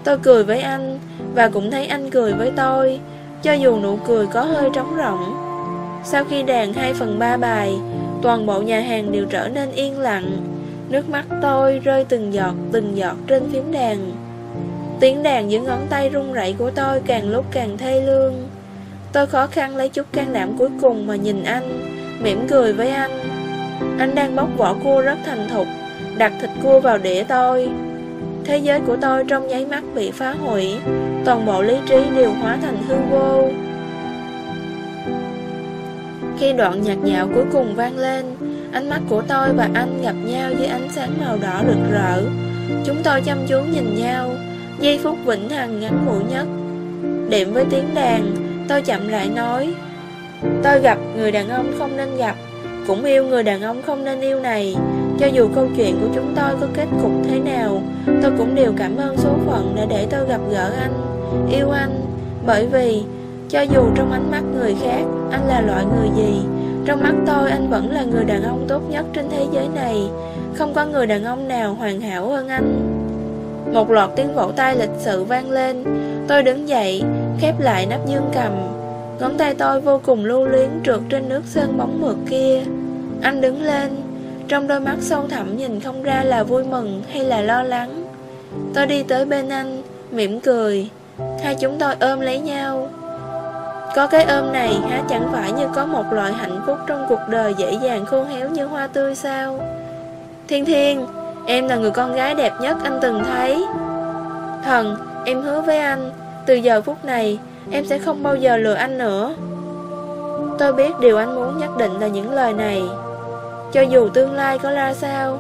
Tôi cười với anh Và cũng thấy anh cười với tôi cho dù nụ cười có hơi trống rỗng. Sau khi đàn 2 phần 3 bài, toàn bộ nhà hàng đều trở nên yên lặng. Nước mắt tôi rơi từng giọt từng giọt trên phím đàn Tiếng đàn giữa ngón tay run rẩy của tôi càng lúc càng thê lương. Tôi khó khăn lấy chút can đảm cuối cùng mà nhìn anh, Mỉm cười với anh. Anh đang bóc vỏ cua rất thành thục, Đặt thịt cua vào đĩa tôi. Thế giới của tôi trong nháy mắt bị phá hủy, Toàn bộ lý trí đều hóa thành hư vô. Khi đoạn nhạc nhạo cuối cùng vang lên, Ánh mắt của tôi và anh gặp nhau dưới ánh sáng màu đỏ rực rỡ. Chúng tôi chăm chú nhìn nhau Giây phút vĩnh hằng ngắn ngủi nhất. Điểm với tiếng đàn, Tôi chậm lại nói, Tôi gặp người đàn ông không nên gặp, Cũng yêu người đàn ông không nên yêu này. Cho dù câu chuyện của chúng tôi có kết cục thế nào, Tôi cũng đều cảm ơn số phận đã để tôi gặp gỡ anh, Yêu anh. Bởi vì, Cho dù trong ánh mắt người khác, Anh là loại người gì, Trong mắt tôi anh vẫn là người đàn ông tốt nhất trên thế giới này. Không có người đàn ông nào hoàn hảo hơn anh. Một loạt tiếng vỗ tay lịch sự vang lên. Tôi đứng dậy, Khép lại nắp dương cầm. Ngón tay tôi vô cùng lưu luyến trượt trên nước sơn bóng mượt kia. Anh đứng lên, Trong đôi mắt sâu thẳm nhìn không ra là vui mừng hay là lo lắng. Tôi đi tới bên anh, Mỉm cười. Hai chúng tôi ôm lấy nhau. Có cái ôm này há chẳng phải như có một loại hạnh phúc trong cuộc đời dễ dàng khô héo như hoa tươi sao? Thiên Thiên Em là người con gái đẹp nhất anh từng thấy. Thần, Em hứa với anh, Từ giờ phút này, Em sẽ không bao giờ lừa anh nữa. Tôi biết điều anh muốn nhất định là những lời này. Cho dù tương lai có ra sao,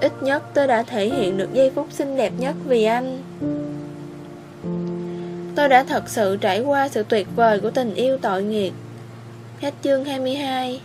Ít nhất tôi đã thể hiện được giây phút xinh đẹp nhất vì anh. Tôi đã thật sự trải qua sự tuyệt vời của tình yêu tội nghiệp. Hết chương 22